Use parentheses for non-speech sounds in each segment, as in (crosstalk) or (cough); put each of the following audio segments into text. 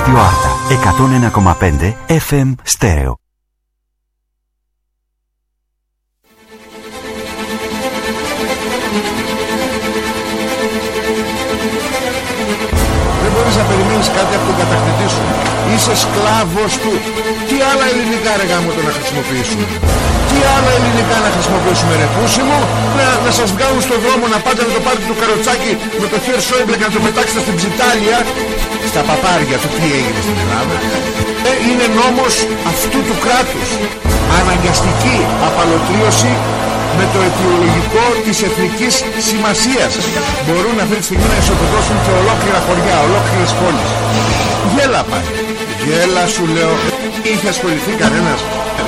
Radio Arta 101,5 FM Stereo. Δεν μπορείς να περιμένεις κάτι από τον κατακτητή σου. Είσαι σκλάβος του. Τι άλλα ελληνικά ρε γάμο το να χρησιμοποιήσουμε. Τι άλλα ελληνικά να χρησιμοποιήσουμε ρε πούσι μου. Να, να σας βγάλουν στον δρόμο να πάτε να το πάρετε το καροτσάκι με το χέρι Σόιμπλε και να το πετάξετε στην ψιτάλια. Στα παπάρια του τι έγινε στην Ελλάδα. Ε, είναι νόμος αυτού του κράτους. Αναγκαστική απαλωτρίωση με το αιτιολογικό της εθνικής σημασίας. Μπορούν αυτή τη στιγμή να ισοπεδώσουν και ολόκληρα χωριά, ολόκληρες πόλεις. Γέλα πάλι. Γέλα σου λέω. Είχε ασχοληθεί κανένας;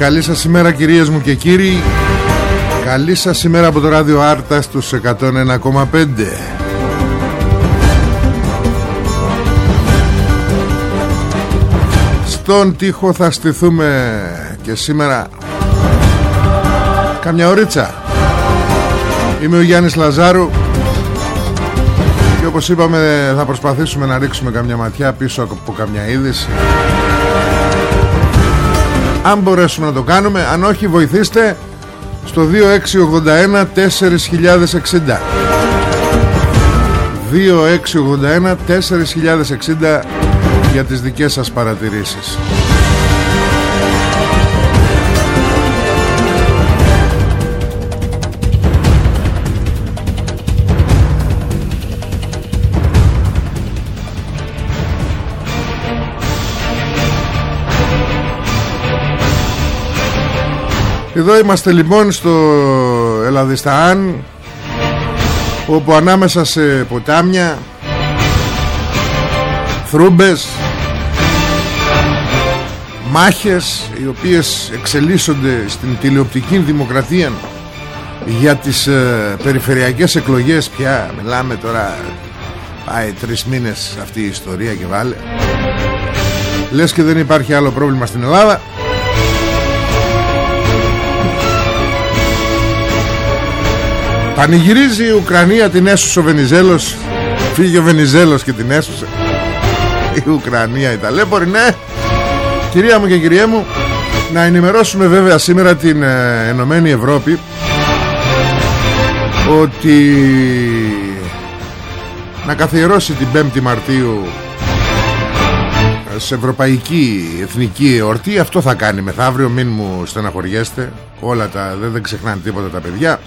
Καλή σας ημέρα κυρίες μου και κύριοι. Καλή σας ημέρα από το ράδιο Άρτα στους 101,5 Στον τοίχο θα στηθούμε και σήμερα. Καμιά ωρίτσα. Είμαι ο Γιάννης Λαζάρου Και όπως είπαμε θα προσπαθήσουμε να ρίξουμε καμιά ματιά πίσω από καμιά είδηση αν μπορέσουμε να το κάνουμε Αν όχι βοηθήστε Στο 2681 4060 2681 4060 Για τις δικές σας παρατηρήσεις Εδώ είμαστε λοιπόν στο Ελλαδισταάν όπου ανάμεσα σε ποτάμια θρούμπες μάχες οι οποίες εξελίσσονται στην τηλεοπτική δημοκρατία για τις ε, περιφερειακές εκλογές πια. Μιλάμε τώρα πάει τρεις μήνες αυτή η ιστορία και βάλε. Λες και δεν υπάρχει άλλο πρόβλημα στην Ελλάδα Πανηγυρίζει η Ουκρανία την έσωσε ο Βενιζέλος. Φύγει ο Βενιζέλος και την έσωσε. Η Ουκρανία η ταλέπορη ναι. Κυρία μου και κυρία μου Να ενημερώσουμε βέβαια σήμερα την ε, Ενωμένη Ευρώπη Ότι Να καθιερώσει την 5η Μαρτίου σε ευρωπαϊκή εθνική εορτή. Αυτό θα κάνει μεθαύριο μην μου στεναχωριέστε. Όλα τα δεν, δεν ξεχνάνε τίποτα τα παιδιά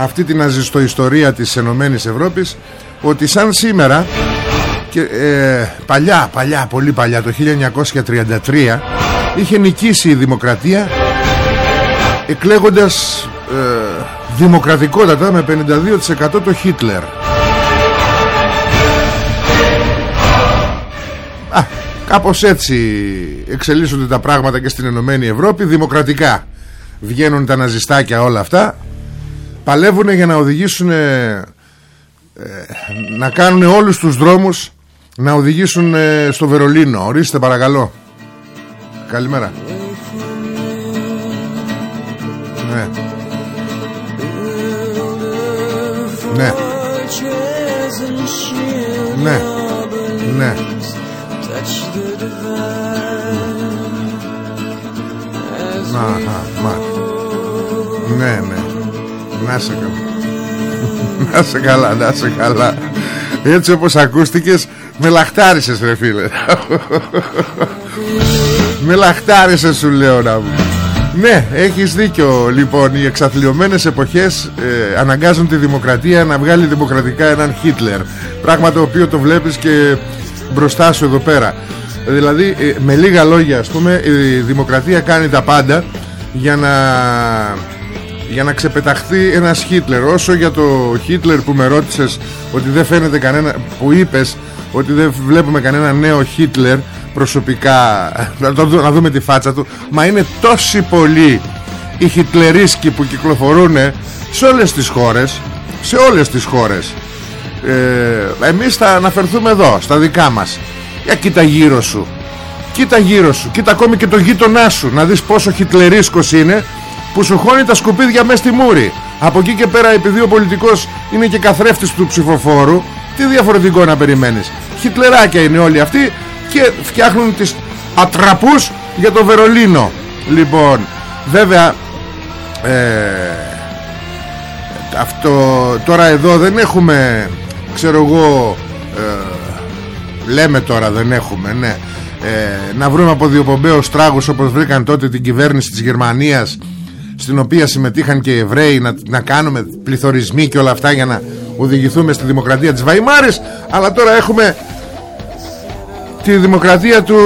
αυτή την αζιστοϊστορία της Ενωμένης Ευρώπης ότι σαν σήμερα και, ε, παλιά, παλιά, πολύ παλιά το 1933 είχε νικήσει η δημοκρατία εκλέγοντας ε, δημοκρατικότατα με 52% το Χίτλερ. Α, κάπως έτσι εξελίσσονται τα πράγματα και στην Ενωμένη Ευρώπη δημοκρατικά βγαίνουν τα ναζιστάκια όλα αυτά παλεύουν για να οδηγήσουν ε, να κάνουν όλους τους δρόμους να οδηγήσουν ε, στο Βερολίνο. Ορίστε παρακαλώ. Καλημέρα. Ναι. Ναι. Ναι. Ναι. Να, να, ναι, ναι. Να σε καλά. Να σε καλά, να σε καλά. Έτσι όπως ακούστηκες Με λαχτάρισες ρε φίλε. Με λαχτάρισες σου λέω να μου. Ναι, έχεις δίκιο. Λοιπόν, οι εξαθλειωμένες εποχές ε, Αναγκάζουν τη δημοκρατία να βγάλει δημοκρατικά έναν Χίτλερ. Πράγμα το οποίο το βλέπεις και μπροστά σου εδώ πέρα. Δηλαδή, ε, με λίγα λόγια ας πούμε Η δημοκρατία κάνει τα πάντα Για να για να ξεπεταχθεί ένας Χίτλερ. Όσο για το Χίτλερ που με ρώτησες ότι δεν φαίνεται κανένα που είπες ότι δεν βλέπουμε κανένα νέο Χίτλερ προσωπικά να, το, να δούμε τη φάτσα του μα είναι τόσοι πολλοί οι χιτλερίσκοι που κυκλοφορούν σε όλες τις χώρες σε όλες τις χώρες. Ε, εμείς θα αναφερθούμε εδώ στα δικά μας. Για κοίτα γύρω σου. Κοίτα γύρω σου. Κοίτα ακόμη και το γείτονά σου να δεις πόσο χιτλερίσκος είναι που σου χώνει τα σκουπίδια μέσα στη μούρη. Από εκεί και πέρα επειδή ο πολιτικός είναι και καθρέφτης του ψηφοφόρου τι διαφορετικό να περιμένεις. Χιτλεράκια είναι όλοι αυτοί και φτιάχνουν τις ατραπούς για το Βερολίνο. Λοιπόν βέβαια ε, αυτό τώρα εδώ δεν έχουμε ξέρω εγώ ε, λέμε τώρα δεν έχουμε ναι. Ε, να βρούμε από διοπομπαίους τράγους όπως βρήκαν τότε την κυβέρνηση της Γερμανίας στην οποία συμμετείχαν και οι Εβραίοι να, να κάνουμε πληθωρισμοί και όλα αυτά για να οδηγηθούμε στη δημοκρατία της Βαϊμάρης. Αλλά τώρα έχουμε τη δημοκρατία του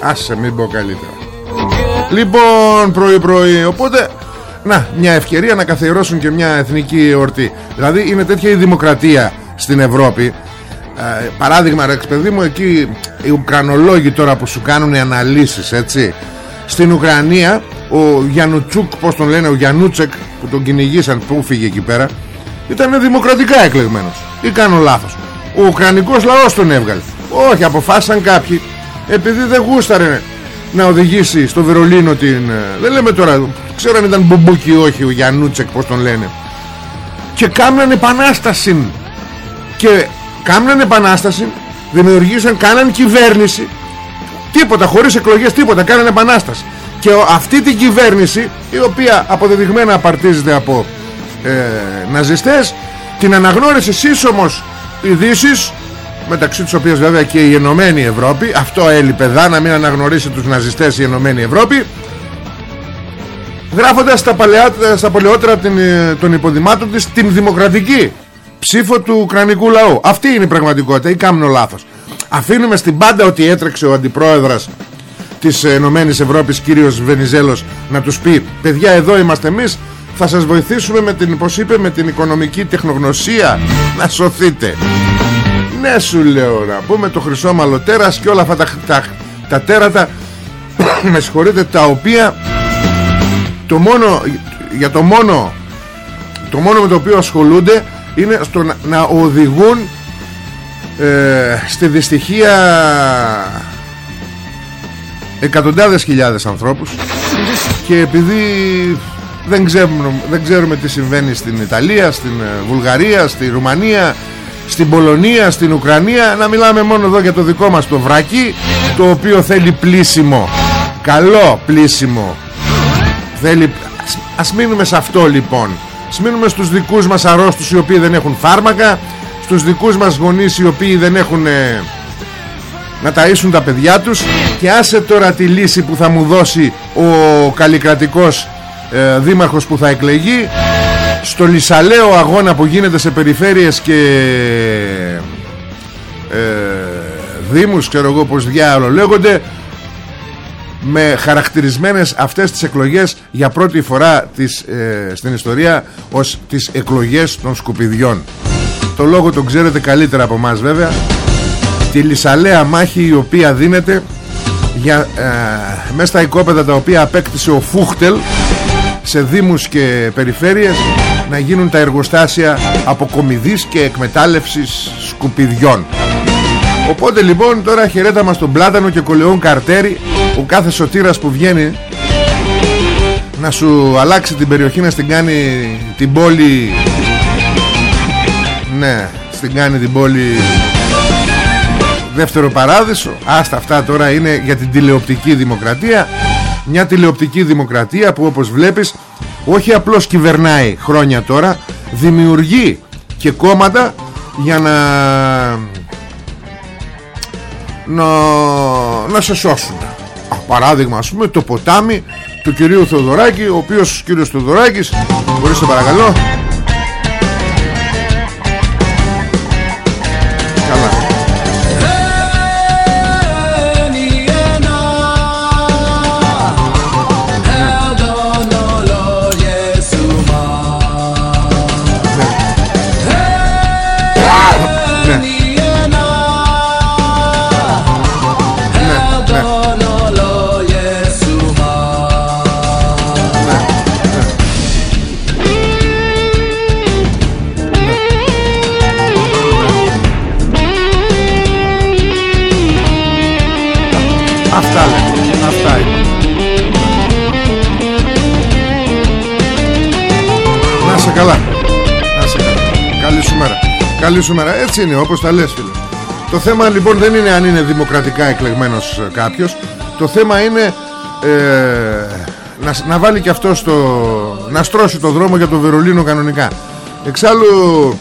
άσε μην πω καλύτερα. Λοιπόν πρωί πρωί. Οπότε να μια ευκαιρία να καθιερώσουν και μια εθνική εορτή. Δηλαδή είναι τέτοια η δημοκρατία στην Ευρώπη. Ε, παράδειγμα ρε παιδί μου εκεί οι Ουκρανολόγοι τώρα που σου κάνουν αναλύσεις έτσι στην Ουκρανία. Ο Γιανουτσούκ πως τον λένε ο Γιανούτσεκ που τον κυνηγήσαν που 'φυγε εκεί πέρα ήταν δημοκρατικά εκλεγμένος. Ή κάνω λάθος. Ο Ουκρανικός λαός τον έβγαλε. Όχι αποφάσισαν κάποιοι. Επειδή δεν γούσταρε να οδηγήσει στο Βερολίνο την ε, δεν λέμε τώρα ξέρω αν ήταν μπουμπούκι ή όχι ο Γιανούτσεκ πως τον λένε. Και κάμναν επανάσταση. Και κάμναν επανάσταση δημιουργήσαν, κάναν κυβέρνηση τίποτα χωρίς εκλογές τίποτα κάναν επανάσταση. Και αυτή την κυβέρνηση η οποία αποδεδειγμένα απαρτίζεται από ε, ναζιστές την αναγνώρισε σύσσωμος ειδήσεις μεταξύ της οποίας βέβαια και η Ενωμένη Ευρώπη. Αυτό έλειπε δά να μην αναγνωρίσει τους ναζιστές η Ενωμένη Ευρώπη. Γράφοντας στα, παλαιά, στα παλαιότερα την, ε, των υποδημάτων της την δημοκρατική ψήφο του Ουκρανικού λαού. Αυτή είναι η πραγματικότητα ή κάνω λάθος αφήνουμε στην πάντα ότι έτρεξε ο αντιπρόεδρας της Ενωμένης Ευρώπης κύριος Βενιζέλος να τους πει παιδιά εδώ είμαστε εμείς. Θα σας βοηθήσουμε με την, πως είπε, με την οικονομική τεχνογνωσία να σωθείτε ναι σου λέω να πούμε το χρυσό μαλλοτέρας και όλα αυτά τα, τα, τα τέρατα (coughs) με συγχωρείτε τα οποία το μόνο για το μόνο το μόνο με το οποίο ασχολούνται είναι στο να, να οδηγούν ε, στη δυστυχία εκατοντάδες χιλιάδες ανθρώπους. Και επειδή δεν ξέρουμε, δεν ξέρουμε τι συμβαίνει στην Ιταλία, στην ε, Βουλγαρία, στη Ρουμανία, στην Πολωνία, στην Ουκρανία να μιλάμε μόνο εδώ για το δικό μας το βράκι το οποίο θέλει πλήσιμο. Καλό πλήσιμο. Θέλει... ας μείνουμε σε αυτό λοιπόν. Ας μείνουμε στους δικούς μας αρρώστους οι οποίοι δεν έχουν φάρμακα στους δικούς μας γονείς οι οποίοι δεν έχουν ε, να ταΐσουν τα παιδιά τους. Και άσε τώρα τη λύση που θα μου δώσει ο καλλικρατικός ε, δήμαρχος που θα εκλεγεί. Στο λισαλαίο αγώνα που γίνεται σε περιφέρειες και ε, δήμους ξέρω εγώ πως διάολο λέγονται με χαρακτηρισμένες αυτές τις εκλογές για πρώτη φορά της, ε, στην ιστορία ως τις εκλογές των σκουπιδιών το λόγο τον ξέρετε καλύτερα από μας βέβαια. Τη λισαλέα μάχη η οποία δίνεται για, ε, μέσα στα οικόπεδα τα οποία απέκτησε ο Φούχτελ σε δήμους και περιφέρειες να γίνουν τα εργοστάσια αποκομιδής και εκμετάλλευσης σκουπιδιών. Οπότε λοιπόν τώρα χαιρέτα μας τον Πλάτανο και Κολεόν Καρτέρι ο κάθε σωτήρας που βγαίνει να σου αλλάξει την περιοχή να στην κάνει την πόλη ναι στην κάνει την πόλη. Δεύτερο παράδεισο. Άστα αυτά τώρα είναι για την τηλεοπτική δημοκρατία. Μια τηλεοπτική δημοκρατία που όπως βλέπεις όχι απλώς κυβερνάει χρόνια τώρα δημιουργεί και κόμματα για να να, να σε σώσουν. Παράδειγμα ας πούμε το ποτάμι του κυρίου Θεοδωράκη ο οποίος κύριος Θεοδωράκης μπορείτε παρακαλώ Καλή σου μέρα. Έτσι είναι όπως τα λες φίλε. Το θέμα λοιπόν δεν είναι αν είναι δημοκρατικά εκλεγμένος ε, κάποιος. Το θέμα είναι ε, να, να βάλει και αυτός στο... να στρώσει το δρόμο για το Βερολίνο κανονικά. Εξάλλου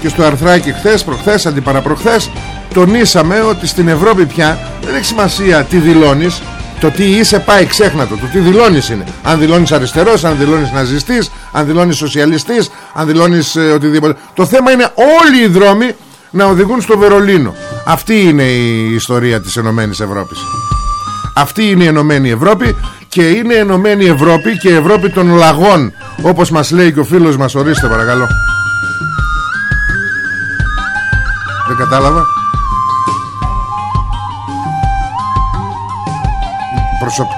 και στο αρθράκι χθες, προχθές, αντιπαραπροχθές τονίσαμε ότι στην Ευρώπη πια δεν έχει σημασία τι δηλώνεις το τι είσαι πάει ξέχνατο Το τι δηλώνεις είναι Αν δηλώνεις αριστερός, αν δηλώνεις ναζιστής Αν δηλώνεις σοσιαλιστής Αν δηλώνεις ε, οτιδήποτε. Το θέμα είναι όλοι οι δρόμοι να οδηγούν στο Βερολίνο. Αυτή είναι η ιστορία της Ενωμένης Ευρώπης. Αυτή είναι η Ενωμένη Ευρώπη Και είναι η Ενωμένη Ευρώπη Και η Ευρώπη των λαγών Όπως μας λέει και ο φίλος μας. Ορίστε παρακαλώ. Δεν κατάλαβα. Προσωπ...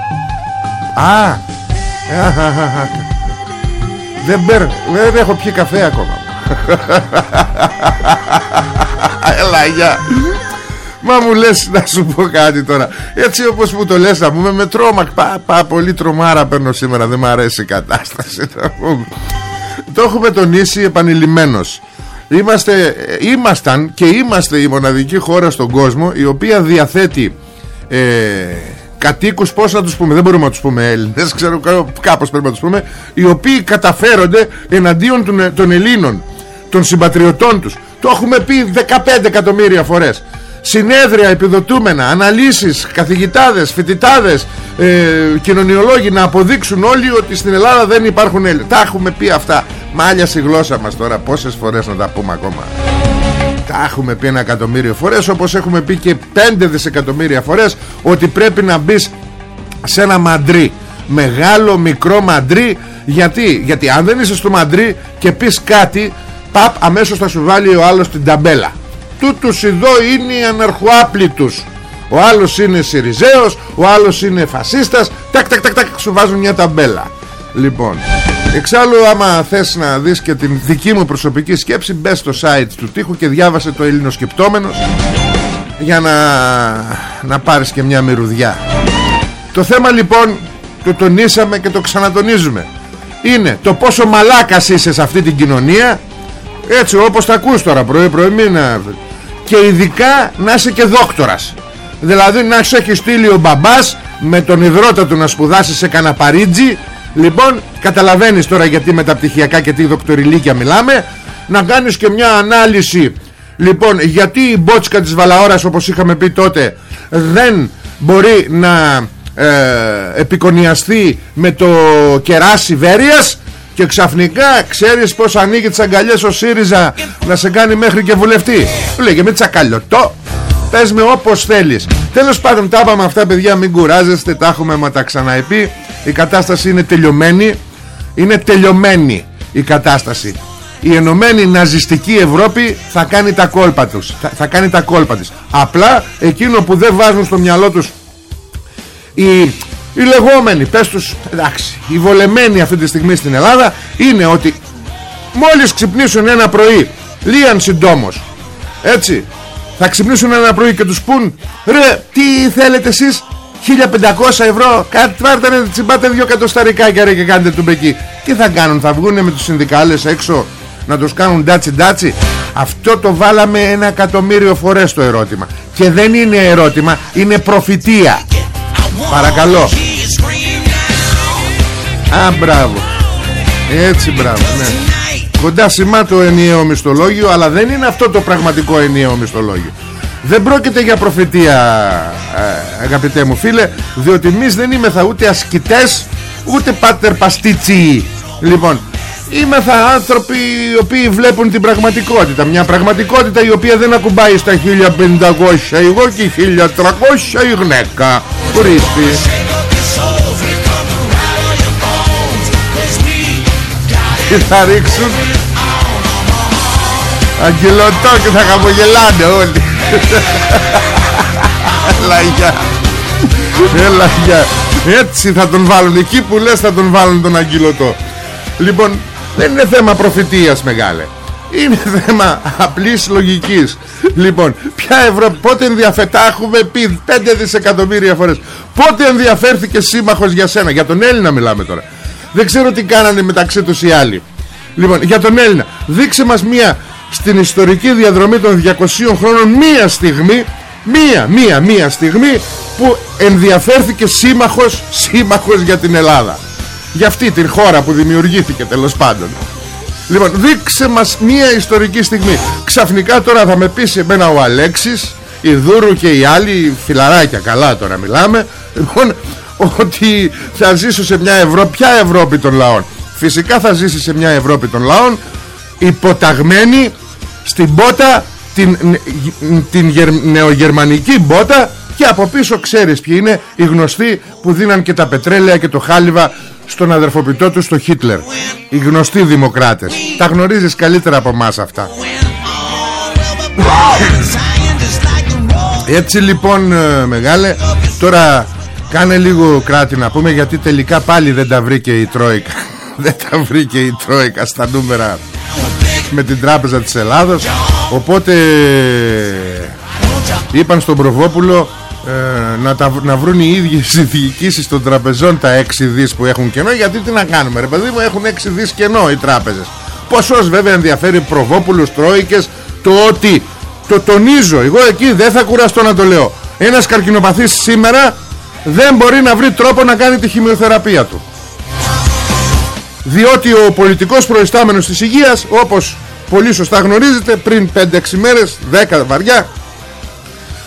Α, δεν, μπερ, δεν έχω πιει καφέ ακόμα. Έλα γεια. Μα μου λες να σου πω κάτι τώρα. Έτσι όπως μου το λες να πούμε με τρόμα πα, πα, Πολύ τρομάρα παίρνω σήμερα Δεν μου αρέσει η κατάσταση Το έχουμε τονίσει επανειλημμένος. Είμαστε, Ήμασταν και είμαστε η μοναδική χώρα στον κόσμο Η οποία διαθέτει ε, κατοίκους πώς να τους πούμε δεν μπορούμε να τους πούμε Έλληνες ξέρω κάπως πρέπει να τους πούμε οι οποίοι καταφέρονται εναντίον των, των Ελλήνων των συμπατριωτών τους. Το έχουμε πει 15 εκατομμύρια φορές. Συνέδρια επιδοτούμενα αναλύσεις, καθηγητάδες, φοιτητάδες ε, κοινωνιολόγοι να αποδείξουν όλοι ότι στην Ελλάδα δεν υπάρχουν Έλληνες. Τα έχουμε πει αυτά. Μάλιας η γλώσσα μας τώρα πόσες φορές να τα πούμε ακόμα τα έχουμε πει ένα εκατομμύριο φορές όπως έχουμε πει και πέντε δισεκατομμύρια φορές ότι πρέπει να μπεις σε ένα μαντρί. Μεγάλο μικρό μαντρί. Γιατί, γιατί αν δεν είσαι στο μαντρί και πεις κάτι παπ αμέσως θα σου βάλει ο άλλος την ταμπέλα. Τούτους εδώ είναι οι αναρχοάπλητους. Ο άλλος είναι Σιριζέος ο άλλος είναι φασίστας. Τακ τακ τακ τακ σου βάζουν μια ταμπέλα. Λοιπόν Εξάλλου άμα θες να δεις και την δική μου προσωπική σκέψη Μπες στο site του τείχου και διάβασε το Ελληνοσκεπτόμενος Για να, να πάρεις και μια μυρουδιά Το θέμα λοιπόν το τονίσαμε και το ξανατονίζουμε. Είναι το πόσο μαλάκας είσαι σε αυτή την κοινωνία Έτσι όπως τα ακούς τώρα πρωί πρωί μήνα Και ειδικά να είσαι και δόκτορας Δηλαδή να σου έχει στείλει ο μπαμπάς Με τον υδρότα του να σπουδάσει σε καναπαρίτζι Λοιπόν καταλαβαίνεις τώρα γιατί με τα πτυχιακά και τη δοκτοριλίκια μιλάμε. Να κάνεις και μια ανάλυση. Λοιπόν γιατί η μπότσκα της Βαλαόρας όπως είχαμε πει τότε Δεν μπορεί να ε, επικονιαστεί με το κεράσι Βέρειας και ξαφνικά ξέρεις πως ανοίγει τις αγκαλιές ο ΣΥΡΙΖΑ να σε κάνει μέχρι και βουλευτή. Λέγε με τσακαλιωτό Πες με όπως θέλεις Τέλος πάντων τα είπαμε αυτά παιδιά μην κουράζεστε Τα έχουμε μα τα ξαναεπεί Η κατάσταση είναι τελειωμένη. Είναι τελειωμένη η κατάσταση. Η ενωμένη ναζιστική Ευρώπη Θα κάνει τα κόλπα τους. Θα, θα κάνει τα κόλπα της. Απλά εκείνο που δεν βάζουν στο μυαλό τους Οι, οι λεγόμενοι Πες τους εντάξει Οι βολεμένοι αυτή τη στιγμή στην Ελλάδα Είναι ότι Μόλις ξυπνήσουν ένα πρωί Λίαν συντόμως Έτσι θα ξυπνήσουν ένα πρωί και τους πούν Ρε τι θέλετε εσείς; 1500 ευρώ. Κάτι βάρτε να τσιμπάτε δυο κατοσταρικάκια ρε και κάνετε του μπεκί Τι θα κάνουν θα βγουν με τους συνδικάλες έξω Να τους κάνουν ντάτσι ντάτσι Αυτό το βάλαμε ένα εκατομμύριο φορές το ερώτημα. Και δεν είναι ερώτημα Είναι προφητεία. Παρακαλώ. Α μπράβο. Έτσι μπράβο ναι. Κοντά σημά το ενιαίο μισθολόγιο Αλλά δεν είναι αυτό το πραγματικό ενιαίο μισθολόγιο Δεν πρόκειται για προφητεία ε, Αγαπητέ μου φίλε Διότι εμείς δεν είμεθα ούτε ασκητές Ούτε πάτερ παστίτσι. Λοιπόν Είμεθα άνθρωποι οι οποίοι βλέπουν την πραγματικότητα. Μια πραγματικότητα η οποία δεν ακουμπάει στα 1500 Εγώ και 1300 η γυναίκα. Ορίστε. Τι θα ρίξουν; Αγγελωτό και θα χαμογελάνε όλοι Έλα γεια. Έλα γεια. Έτσι θα τον βάλουν. Εκεί που λες θα τον βάλουν τον αγγελωτό Λοιπόν δεν είναι θέμα προφητείας μεγάλε. Είναι θέμα απλής λογικής. Λοιπόν ποια Ευρώπη Πότε ενδιαφερθά έχουμε πει 5 δισεκατομμύρια φορές. Πότε ενδιαφέρθηκε σύμμαχος για σένα; Για τον Έλληνα μιλάμε τώρα. Δεν ξέρω τι κάνανε μεταξύ τους οι άλλοι. Λοιπόν για τον Έλληνα. Δείξε μας μία στην ιστορική διαδρομή των 200 χρόνων Μία στιγμή Μία, μία, μία στιγμή Που ενδιαφέρθηκε σύμμαχος Σύμμαχος για την Ελλάδα. Για αυτή την χώρα που δημιουργήθηκε τέλος πάντων. Λοιπόν δείξε μας μία ιστορική στιγμή. Ξαφνικά τώρα θα με πείσει εμένα ο Αλέξης Η Δούρου και οι άλλοι Φιλαράκια καλά τώρα μιλάμε Λοιπόν ότι θα ζήσω σε μια Ευρώπη Ποια Ευρώπη των λαών. Φυσικά θα ζήσει σε μια Ευρώπη των λαών Υποταγμένη Στην πότα Την, την νεογερμανική μπότα Και από πίσω ξέρεις ποιοι είναι Οι γνωστοί που δίναν και τα πετρέλαια και το χάλιβα στον αδερφοποιητό τους στο Χίτλερ. Οι γνωστοί δημοκράτες. Τα γνωρίζεις καλύτερα από μας αυτά. Έτσι λοιπόν ε, μεγάλε Τώρα κάνε λίγο κράτη να πούμε Γιατί τελικά πάλι δεν τα βρήκε η Τρόικα. (laughs) Δεν τα βρήκε η Τρόικα στα νούμερα Με την τράπεζα της Ελλάδος. Οπότε Είπαν στον Προβόπουλο ε, να, τα, να βρουν οι ίδιες οι διοικήσεις των τραπεζών τα 6 δις που έχουν κενό γιατί τι να κάνουμε ρε παιδί μου έχουν 6 δις κενό οι τράπεζες. Ποσός βέβαια ενδιαφέρει προβόπουλους τρόικες το ότι το τονίζω εγώ εκεί δεν θα κουραστώ να το λέω. Ένας καρκινοπαθής σήμερα δεν μπορεί να βρει τρόπο να κάνει τη χημειοθεραπεία του διότι ο πολιτικός προϊστάμενος της υγείας όπως πολύ σωστά γνωρίζετε πριν 5-6 μέρες 10 βαριά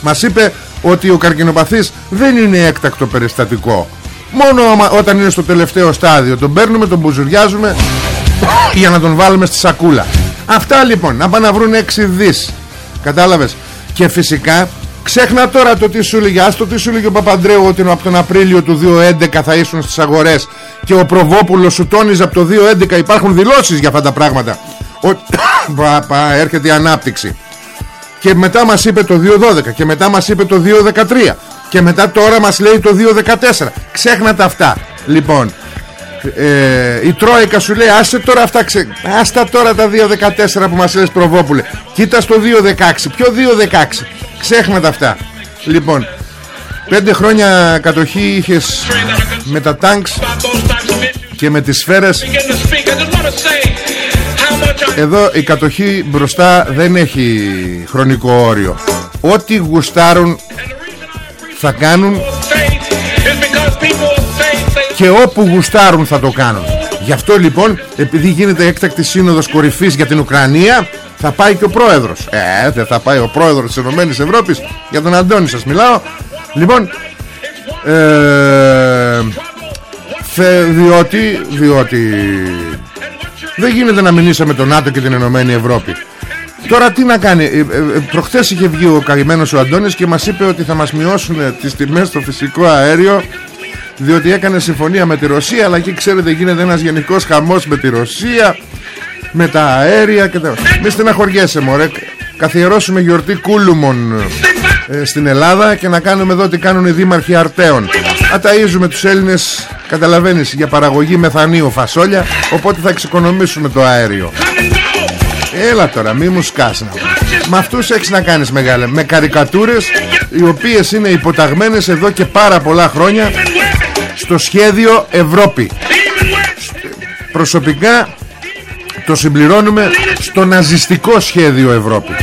μας είπε ότι ο καρκινοπαθής δεν είναι έκτακτο περιστατικό. Μόνο όταν είναι στο τελευταίο στάδιο τον παίρνουμε, τον μπουζουριάζουμε για να τον βάλουμε στη σακούλα. Αυτά λοιπόν να πάνε να βρουν 6 δις. Κατάλαβες; Και φυσικά ξέχνα τώρα το τι σου έλεγε άστο τι σου έλεγε ο Παπαντρέου ότι από τον Απρίλιο του 2011 θα ήσουν στις αγορές και ο Προβόπουλος σου τόνιζε από το 2011 υπάρχουν δηλώσεις για αυτά τα πράγματα. Ότι (coughs) έρχεται η ανάπτυξη. Και μετά μας είπε το 2.12 και μετά μας είπε το 2.13 και μετά τώρα μας λέει το 2.14 ξέχνατε αυτά. Λοιπόν ε, η Τρόικα σου λέει άσε τώρα αυτά ξε... άστα τώρα τα 2.14 που μας λες προβόπουλε. Κοίτα στο 2.16 ποιο 2.16 ξέχνατε αυτά. Λοιπόν πέντε χρόνια κατοχή είχες με τα τάγκς και με τις σφαίρες. Εδώ η κατοχή μπροστά δεν έχει χρονικό όριο. Ό,τι γουστάρουν θα κάνουν Και όπου γουστάρουν θα το κάνουν. Γι' αυτό λοιπόν επειδή γίνεται έκτακτη σύνοδος κορυφής για την Ουκρανία Θα πάει και ο πρόεδρος. Ε δεν θα πάει ο πρόεδρος της Ενωμένης Ευρώπης. Για τον Αντώνη σας μιλάω. Λοιπόν ε, διότι, διότι δεν γίνεται να μιλήσει με τον ΝΑΤΟ και την Ενωμένη Ευρώπη. Τώρα τι να κάνει; Ε, ε, ε, Προχθές είχε βγει ο καημένος ο Αντώνης Και μας είπε ότι θα μας μειώσουν τις τιμές στο φυσικό αέριο Διότι έκανε συμφωνία με τη Ρωσία Αλλά εκεί ξέρετε γίνεται ένας γενικός χαμός με τη Ρωσία Με τα αέρια και τα... Μη στεναχωριέσαι μωρέ. Καθιερώσουμε γιορτή κούλουμον Στην Ελλάδα Και να κάνουμε εδώ τι κάνουν οι δήμαρχοι αρτέων. Αταΐζουμε τους Έλληνες Καταλαβαίνεις για παραγωγή μεθανίου φασόλια Οπότε θα εξοικονομήσουμε το αέριο. Έλα τώρα μη μου σκάς Με αυτούς έχεις να κάνεις μεγάλε Με καρικατούρες οι οποίες είναι υποταγμένες εδώ και πάρα πολλά χρόνια Στο σχέδιο Ευρώπη. Προσωπικά το συμπληρώνουμε στο ναζιστικό σχέδιο Ευρώπης.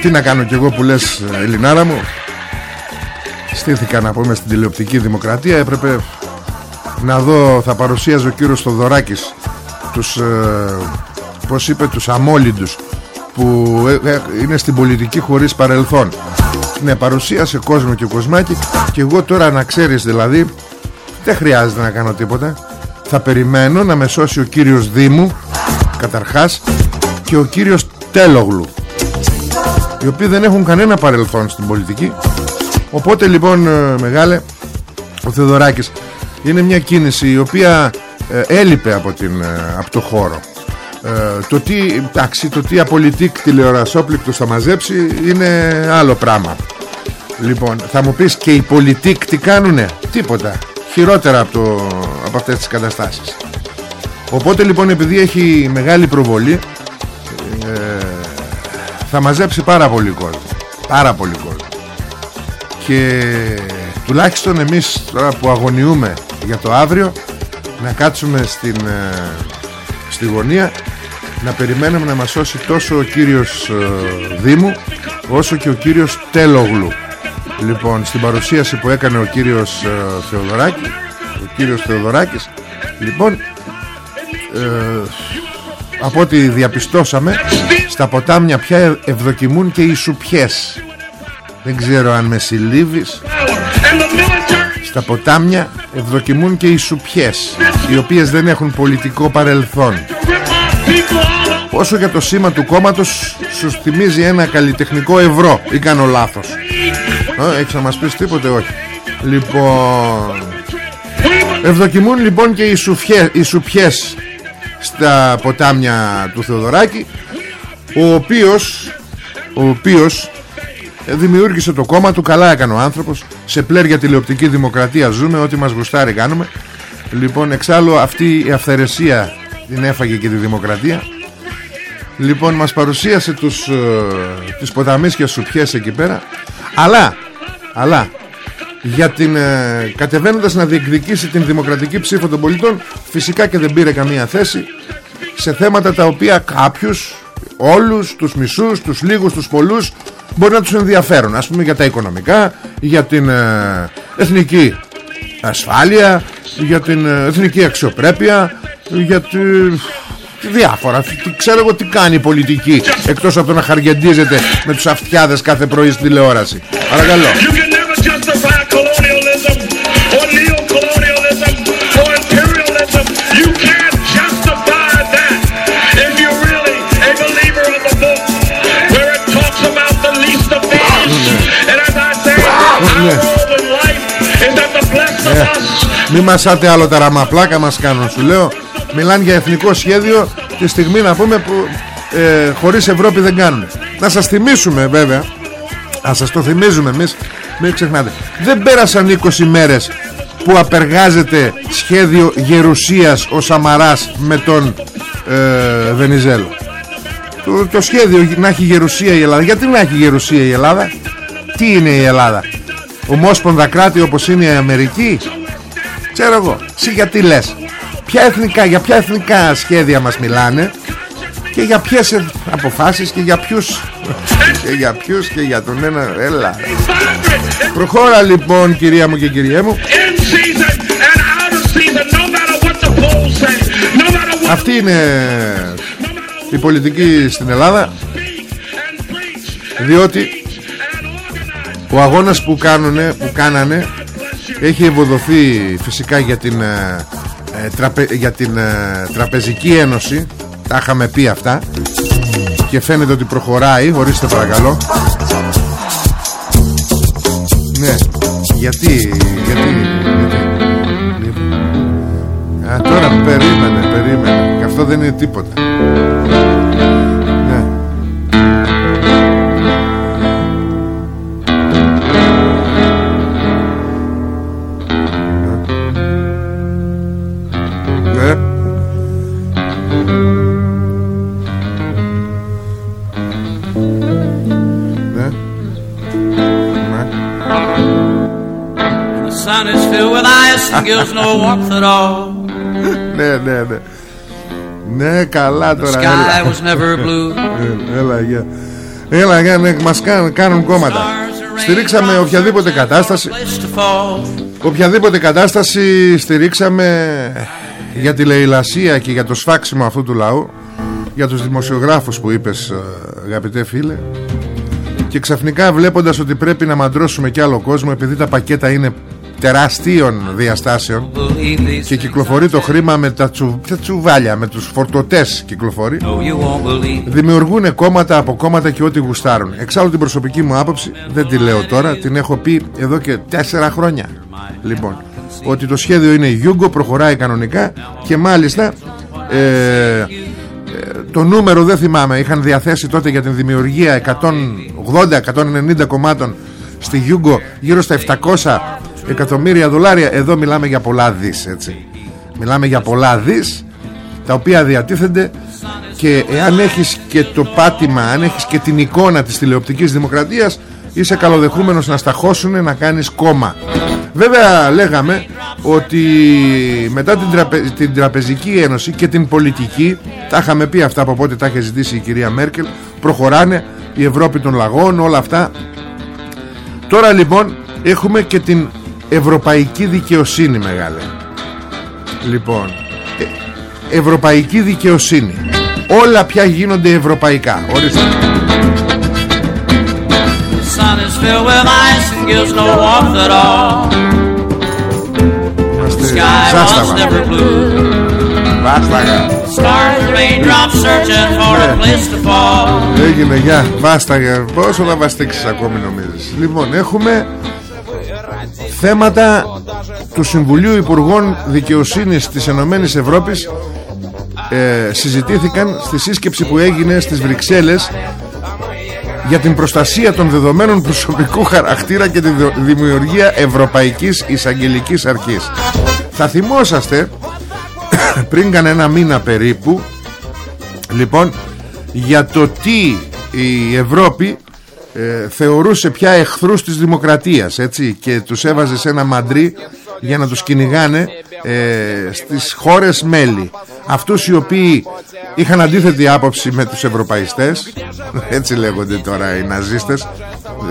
Τι να κάνω κι εγώ που λες Ελληνάρα μου; Στήθηκα να πούμε στην τηλεοπτική δημοκρατία έπρεπε να δω θα παρουσίαζε ο κύριος Θοδωράκης τους ε, πως είπε τους αμόλυντους που ε, ε, είναι στην πολιτική χωρίς παρελθόν ναι παρουσίασε κόσμο και κοσμάκι και εγώ τώρα να ξέρεις δηλαδή δεν χρειάζεται να κάνω τίποτα. Θα περιμένω να με σώσει ο κύριος Δήμου καταρχάς και ο κύριος Τέλογλου οι οποίοι δεν έχουν κανένα παρελθόν στην πολιτική. Οπότε λοιπόν ε, μεγάλε ο Θεοδωράκης είναι μια κίνηση η οποία ε, έλειπε από, την, ε, από το χώρο το τι, εντάξει, το τι απολυτικ τηλεορασόπληκτος θα μαζέψει είναι άλλο πράγμα. Λοιπόν θα μου πεις και οι πολιτικ τι κάνουνε; Τίποτα. Χειρότερα από, το, από αυτές τις καταστάσεις. Οπότε λοιπόν επειδή έχει μεγάλη προβολή θα μαζέψει πάρα πολύ κόσμο. Πάρα πολύ κόσμο. Και τουλάχιστον εμείς τώρα που αγωνιούμε για το αύριο να κάτσουμε στην, ε, στη γωνία να περιμένουμε να μας σώσει τόσο ο κύριος ε, Δήμου όσο και ο κύριος Τέλογλου. Λοιπόν στην παρουσίαση που έκανε ο κύριος ε, Θεοδωράκη ο κύριος Θεοδωράκης λοιπόν ε, από ό,τι διαπιστώσαμε στα ποτάμια πια ευδοκιμούν και οι σουπιές. Δεν ξέρω αν με συλλήβεις στα ποτάμια ευδοκιμούν και οι σουπιές οι οποίες δεν έχουν πολιτικό παρελθόν. Όσο για το σήμα του κόμματος σου θυμίζει ένα καλλιτεχνικό ευρώ ή κάνω λάθος. Ε, Έχεις να μας πεις τίποτε όχι. Λοιπόν Ευδοκιμούν λοιπόν και οι, σουφιές, οι σουπιές στα ποτάμια του Θεοδωράκη ο οποίος ο οποίος δημιούργησε το κόμμα του καλά έκανε ο άνθρωπος. Σε πλέρια τηλεοπτική δημοκρατία ζούμε ό,τι μας γουστάρει κάνουμε. Λοιπόν εξάλλου αυτή η αυθαιρεσία την έφαγε και τη δημοκρατία. Λοιπόν μας παρουσίασε τους, ε, τις ποταμίσιες σουπιές εκεί πέρα. Αλλά αλλά για την ε, κατεβαίνοντας να διεκδικήσει την δημοκρατική ψήφο των πολιτών φυσικά και δεν πήρε καμία θέση σε θέματα τα οποία κάποιους όλους τους μισούς, τους λίγους, τους πολλούς μπορεί να τους ενδιαφέρουν ας πούμε για τα οικονομικά για την ε, εθνική ασφάλεια για την ε, εθνική αξιοπρέπεια για τη, διάφορα. Ξέρω εγώ τι κάνει η πολιτική εκτός από το να χαργεντίζεται με τους αυτιάδες κάθε πρωί στην τηλεόραση. Παρακαλώ ναι. Ε, μη μασάτε άλλο τα ραμαπλάκα μας κάνουν σου λέω. Μιλάνε για εθνικό σχέδιο Τη στιγμή να πούμε που ε, Χωρίς Ευρώπη δεν κάνουν. Να σας θυμίσουμε βέβαια Να σας το θυμίζουμε εμείς Μην ξεχνάτε. Δεν πέρασαν 20 μέρες Που απεργάζεται σχέδιο γερουσίας Ο Σαμαράς με τον ε, Βενιζέλο. Το, το σχέδιο να έχει γερουσία η Ελλάδα. Γιατί να έχει γερουσία η Ελλάδα; Τι είναι η Ελλάδα; Ομόσπονδα κράτη όπως είναι η Αμερική. Ξέρω εγώ. Εσύ γιατί λες. Ποια εθνικά, για ποια εθνικά σχέδια μας μιλάνε και για ποιες αποφάσεις και για ποιους και για ποιους και για τον ένα. Έλα. Προχώρα λοιπόν κυρία μου και κυρία μου. Αυτή είναι η πολιτική στην Ελλάδα διότι ο αγώνας που, κάνουνε, που κάνανε έχει ευοδοθεί φυσικά για την, ε, ε για την ε, Τραπεζική Ένωση. Τα είχαμε πει αυτά. Και φαίνεται ότι προχωράει. Ορίστε παρακαλώ. Ναι. Γιατί Γιατί, γιατί. Α, Τώρα περίμενε Περίμενε. Και αυτό δεν είναι τίποτα gives no warmth at all. ναι, ναι, ναι. Ναι, καλά τώρα. The sky was never blue. Έλα, για. Έλα, για, ναι, μας κάνουν, κάνουν κόμματα. Στηρίξαμε οποιαδήποτε κατάσταση Οποιαδήποτε κατάσταση στηρίξαμε για τη λαιλασία και για το σφάξιμο αυτού του λαού για τους δημοσιογράφους που είπες ε, αγαπητέ φίλε και ξαφνικά βλέποντας ότι πρέπει να μαντρώσουμε κι άλλο κόσμο επειδή τα πακέτα είναι τεράστιων διαστάσεων και κυκλοφορεί το χρήμα με τα, τσου, τα τσουβάλια, με τους φορτωτές κυκλοφορεί. Δημιουργούν κόμματα από κόμματα και ό,τι γουστάρουν. Εξάλλου την προσωπική μου άποψη δεν τη λέω τώρα την έχω πει εδώ και τέσσερα χρόνια. Λοιπόν ότι το σχέδιο είναι Γιούγκο προχωράει κανονικά και μάλιστα ε, το νούμερο δεν θυμάμαι. Είχαν διαθέσει τότε για την δημιουργία 180-190 κομμάτων στη Γιούγκο γύρω στα 700 εκατομμύρια δολάρια. Εδώ μιλάμε για πολλά δις έτσι. Μιλάμε για πολλά δις τα οποία διατίθενται και εάν έχεις και το πάτημα αν έχεις και την εικόνα της τηλεοπτικής δημοκρατίας είσαι καλοδεχούμενος να σταχώσουν να κάνεις κόμμα. Βέβαια λέγαμε ότι μετά την, την Τραπεζική Ένωση και την πολιτική τα είχαμε πει αυτά από πότε τα είχε ζητήσει η κυρία Μέρκελ προχωράνε η Ευρώπη των λαγών όλα αυτά. Τώρα λοιπόν έχουμε και την Ευρωπαϊκή Δικαιοσύνη μεγάλη λοιπόν ε, Ευρωπαϊκή Δικαιοσύνη. Όλα πια γίνονται ευρωπαϊκά. Ορίστε. Βάσταγα. Έγινε γεια. Βάσταγα. Πόσο θα βαστίξεις ακόμη νομίζεις. Λοιπόν έχουμε Θέματα του Συμβουλίου Υπουργών Δικαιοσύνης της Ενωμένης Ευρώπης ε, συζητήθηκαν στη σύσκεψη που έγινε στις Βρυξέλλες για την προστασία των δεδομένων προσωπικού χαρακτήρα και τη δημιουργία Ευρωπαϊκής Εισαγγελικής Αρχής. Θα θυμόσαστε (coughs) πριν κανένα μήνα περίπου λοιπόν για το τι η Ευρώπη ε, θεωρούσε πια εχθρούς της δημοκρατίας έτσι και τους έβαζε σε ένα μαντρί για να τους κυνηγάνε ε, στις χώρες μέλη. Αυτούς οι οποίοι είχαν αντίθετη άποψη με τους ευρωπαϊστές έτσι λέγονται τώρα οι ναζίστες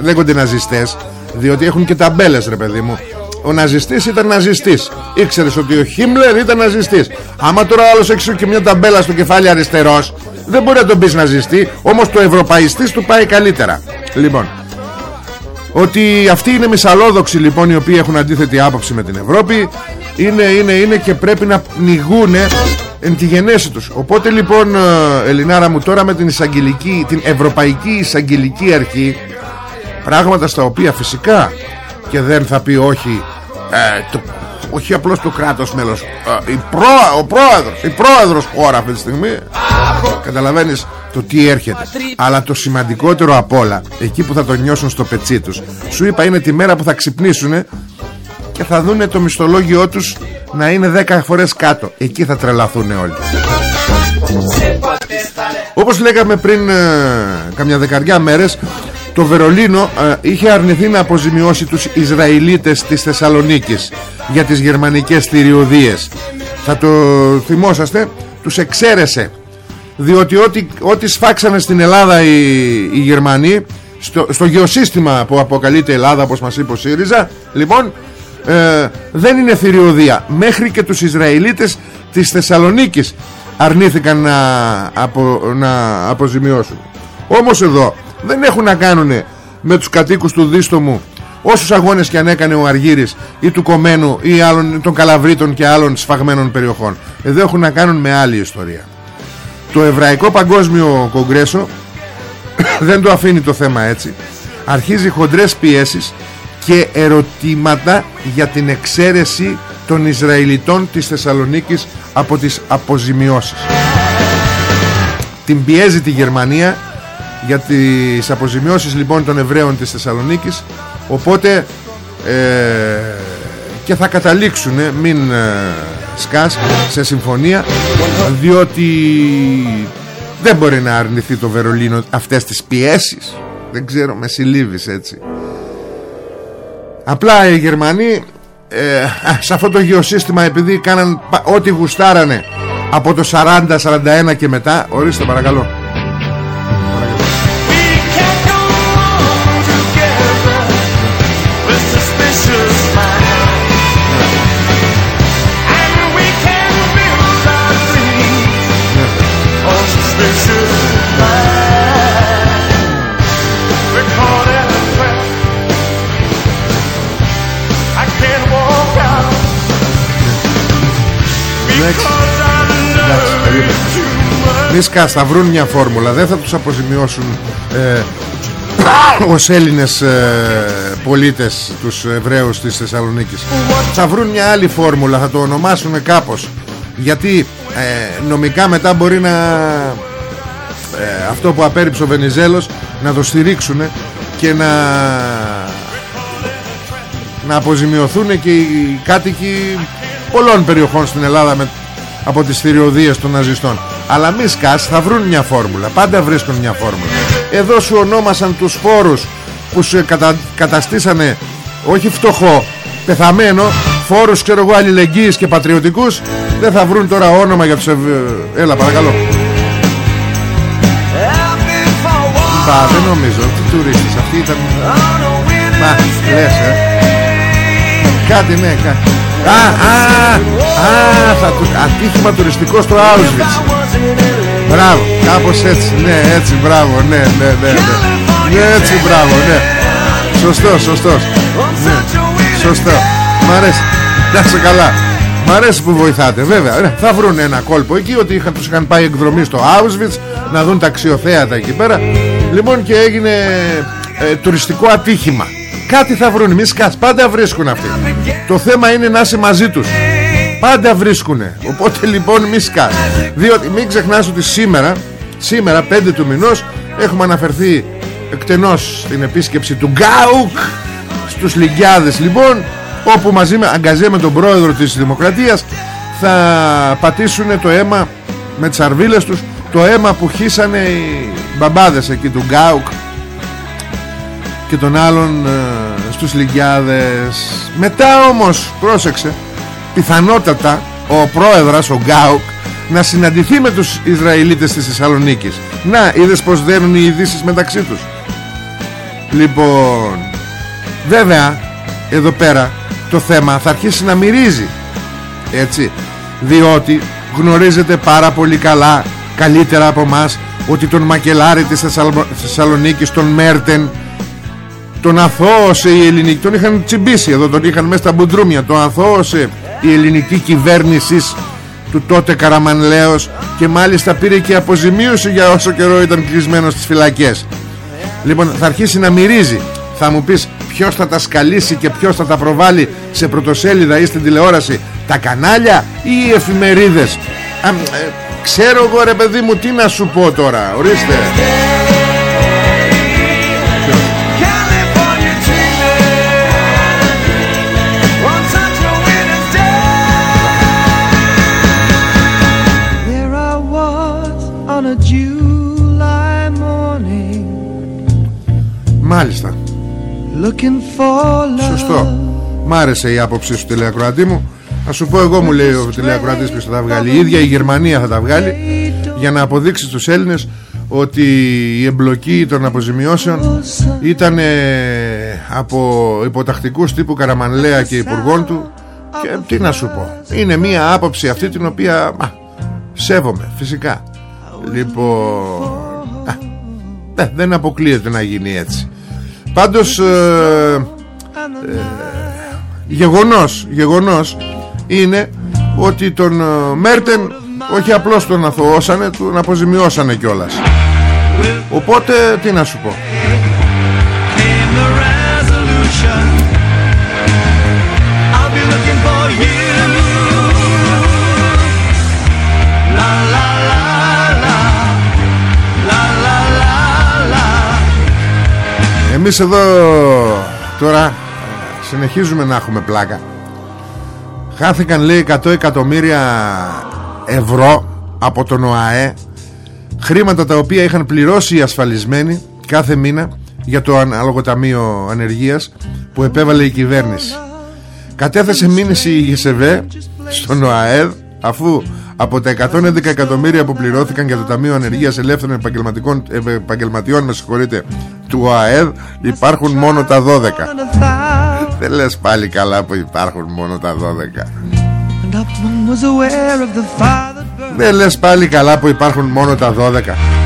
λέγονται ναζιστές διότι έχουν και ταμπέλες ρε παιδί μου ο ναζιστής ήταν ναζιστής. Ήξερες ότι ο Χίμλερ ήταν ναζιστής. Άμα τώρα άλλος έχει και μια ταμπέλα στο κεφάλι αριστερός δεν μπορεί να τον πεις ναζιστή όμως το ευρωπαϊστής του πάει καλύτερα. Λοιπόν ότι αυτοί είναι μισαλόδοξοι λοιπόν οι οποίοι έχουν αντίθετη άποψη με την Ευρώπη είναι, είναι, είναι και πρέπει να πνιγούν εν τη γενέση τους. Οπότε λοιπόν ε, Ελληνάρα μου τώρα με την εισαγγελική την Ευρωπαϊκή Εισαγγελική Αρχή πράγματα στα οποία φυσικά και δεν θα πει όχι ε, το, όχι απλώς το κράτος μέλος. Ε, η προ, ο πρόεδρος η πρόεδρος χώρα αυτή τη στιγμή. Καταλαβαίνεις το τι έρχεται. Αλλά το σημαντικότερο απ' όλα εκεί που θα το νιώσουν στο πετσί τους σου είπα είναι τη μέρα που θα ξυπνήσουν και θα δούνε το μισθολόγιό τους να είναι 10 φορές κάτω. Εκεί θα τρελαθούν όλοι. Όπως λέγαμε πριν ε, καμιά δεκαριά μέρες το Βερολίνο ε, είχε αρνηθεί να αποζημιώσει τους Ισραηλίτες της Θεσσαλονίκης για τις γερμανικές θηριωδίες. Θα το θυμόσαστε τους εξαίρεσε. Διότι ό,τι, ό,τι σφάξανε στην Ελλάδα οι, οι Γερμανοί στο, στο γεωσύστημα που αποκαλείται Ελλάδα όπως μας είπε ο ΣΥΡΙΖΑ λοιπόν ε, δεν είναι θηριωδία. Μέχρι και τους Ισραηλίτες της Θεσσαλονίκης αρνήθηκαν να, απο, να αποζημιώσουν. Όμως εδώ δεν έχουν να κάνουν με τους κατοίκους του Δίστομου όσους αγώνες και αν έκανε ο Αργύρης ή του Κομμένου ή άλλων, των Καλαβρίτων και άλλων σφαγμένων περιοχών. Εδώ έχουν να κάνουν με άλλη ιστορία. Το Εβραϊκό Παγκόσμιο Κογκρέσο (coughs) δεν το αφήνει το θέμα έτσι. Αρχίζει χοντρές πιέσεις και ερωτήματα για την εξαίρεση των Ισραηλιτών της Θεσσαλονίκης από τις αποζημιώσεις. Την πιέζει τη Γερμανία για τις αποζημιώσεις λοιπόν των Εβραίων της Θεσσαλονίκης. Οπότε ε, και θα καταλήξουν μην ε, σκάς σε συμφωνία διότι δεν μπορεί να αρνηθεί το Βερολίνο αυτές τις πιέσεις. Δεν ξέρω με συλλήβεις έτσι. Απλά οι Γερμανοί ε, σε αυτό το γεωσύστημα επειδή κάναν ό,τι γουστάρανε από το 40-41 και μετά ορίστε παρακαλώ Μίσκα θα βρουν μια φόρμουλα. Δεν θα τους αποζημιώσουν ε, Ως Έλληνες ε, πολίτες Τους Εβραίους της Θεσσαλονίκης. Θα βρουν μια άλλη φόρμουλα Θα το ονομάσουν κάπως. Γιατί ε, νομικά μετά μπορεί να ε, Αυτό που απέριψε ο Βενιζέλος Να το στηρίξουν Και να Να αποζημιωθούν Και οι κάτοικοι Πολλών περιοχών στην Ελλάδα με, Από τις θηριωδίες των ναζιστών αλλά μη σκάς θα βρουν μια φόρμουλα. Πάντα βρίσκουν μια φόρμουλα. Εδώ σου ονόμασαν τους φόρους Που σου κατα... καταστήσανε Όχι φτωχό Πεθαμένο Φόρους ξέρω εγώ αλληλεγγύης και πατριωτικούς. Δεν θα βρουν τώρα όνομα για τους ευ... Έλα παρακαλώ. Μπα δεν νομίζω Τι τουρίστες Αυτή ήταν Μα λες ε. Κάτι ναι κάτι Α, α, α, θα, ατύχημα τουριστικό στο Auschwitz Μπράβο, κάπως έτσι, ναι, έτσι, μπράβο, ναι, ναι, ναι, ναι, ναι έτσι, μπράβο, ναι. Σωστό, σωστός, ναι, σωστό. Μ' αρέσει, να σε καλά. Μ' αρέσει που βοηθάτε, βέβαια. Ναι, θα βρουν ένα κόλπο εκεί ότι είχαν, τους είχαν πάει εκδρομή στο Auschwitz να δουν τα αξιοθέατα εκεί πέρα. Λοιπόν και έγινε ε, τουριστικό ατύχημα. Κάτι θα βρουν, μη σκάς, πάντα βρίσκουν αυτοί. Το θέμα είναι να είσαι μαζί τους. Πάντα βρίσκουνε. Οπότε λοιπόν μη σκάς. Διότι μην ξεχνάς ότι σήμερα Σήμερα 5 του μηνός Έχουμε αναφερθεί εκτενώς Στην επίσκεψη του Γκάουκ Στους Λιγκιάδες λοιπόν Όπου μαζί με αγκαζέ με τον πρόεδρο της Δημοκρατίας Θα πατήσουν το αίμα Με τις αρβίλες τους Το αίμα που χύσανε οι μπαμπάδες εκεί του Γκάουκ Και των άλλων ε, Στους Λιγκιάδες Μετά όμως πρόσεξε πιθανότατα ο πρόεδρος, ο Γκάουκ να συναντηθεί με τους Ισραηλίτες της Θεσσαλονίκης. Να είδες πως δένουν οι ειδήσεις μεταξύ τους. Λοιπόν βέβαια εδώ πέρα το θέμα θα αρχίσει να μυρίζει έτσι διότι γνωρίζετε πάρα πολύ καλά καλύτερα από μας ότι τον Μακελάρη της Θεσσαλονίκης τον Μέρτεν τον αθώωσε η ελληνική τον είχαν τσιμπήσει εδώ τον είχαν μέσα στα μπουντρούμια. Τον αθώωσε η ελληνική κυβέρνηση του τότε Καραμανλέως και μάλιστα πήρε και αποζημίωση για όσο καιρό ήταν κλεισμένος στις φυλακές. Λοιπόν θα αρχίσει να μυρίζει. Θα μου πεις ποιος θα τα σκαλίσει και ποιος θα τα προβάλλει σε πρωτοσέλιδα ή στην τηλεόραση. Τα κανάλια ή οι εφημερίδες; Ε, ξέρω εγώ ρε παιδί μου τι να σου πω τώρα ορίστε Μάλιστα. Σωστό. Μ' άρεσε η άποψή σου τηλεακροατή μου. Θα σου πω εγώ μου λέει ο τηλεακροατής που θα τα βγάλει. Η ίδια η Γερμανία θα τα βγάλει Για να αποδείξει στους Έλληνες Ότι η εμπλοκή των αποζημιώσεων Ήταν από υποτακτικούς τύπου Καραμανλέα και υπουργών του. Και τι να σου πω Είναι μία άποψη αυτή την οποία α, Σέβομαι φυσικά. Λοιπόν α, Δεν αποκλείεται να γίνει έτσι Πάντως ε, ε, γεγονός, γεγονός είναι ότι τον ε, Μέρτεν όχι απλώς τον αθωώσανε, τον αποζημιώσανε κιόλας. Οπότε τι να σου πω. Εμείς εδώ τώρα συνεχίζουμε να έχουμε πλάκα. Χάθηκαν λέει 100 εκατομμύρια ευρώ από τον ΟΑΕ Χρήματα τα οποία είχαν πληρώσει οι ασφαλισμένοι κάθε μήνα για το Ανάλογο Ταμείο Ανεργίας που επέβαλε η κυβέρνηση. Κατέθεσε μήνυση η ΓΕΣΕΒΕ στον ΟΑΕΔ αφού από τα 111 εκατομμύρια που πληρώθηκαν για το Ταμείο Ανεργίας Ελεύθερων Επαγγελματιών με συγχωρείτε, του ΟΑΕΔ υπάρχουν μόνο τα 12 Δεν λες πάλι καλά που υπάρχουν μόνο τα 12 Δεν λες πάλι καλά που υπάρχουν μόνο τα 12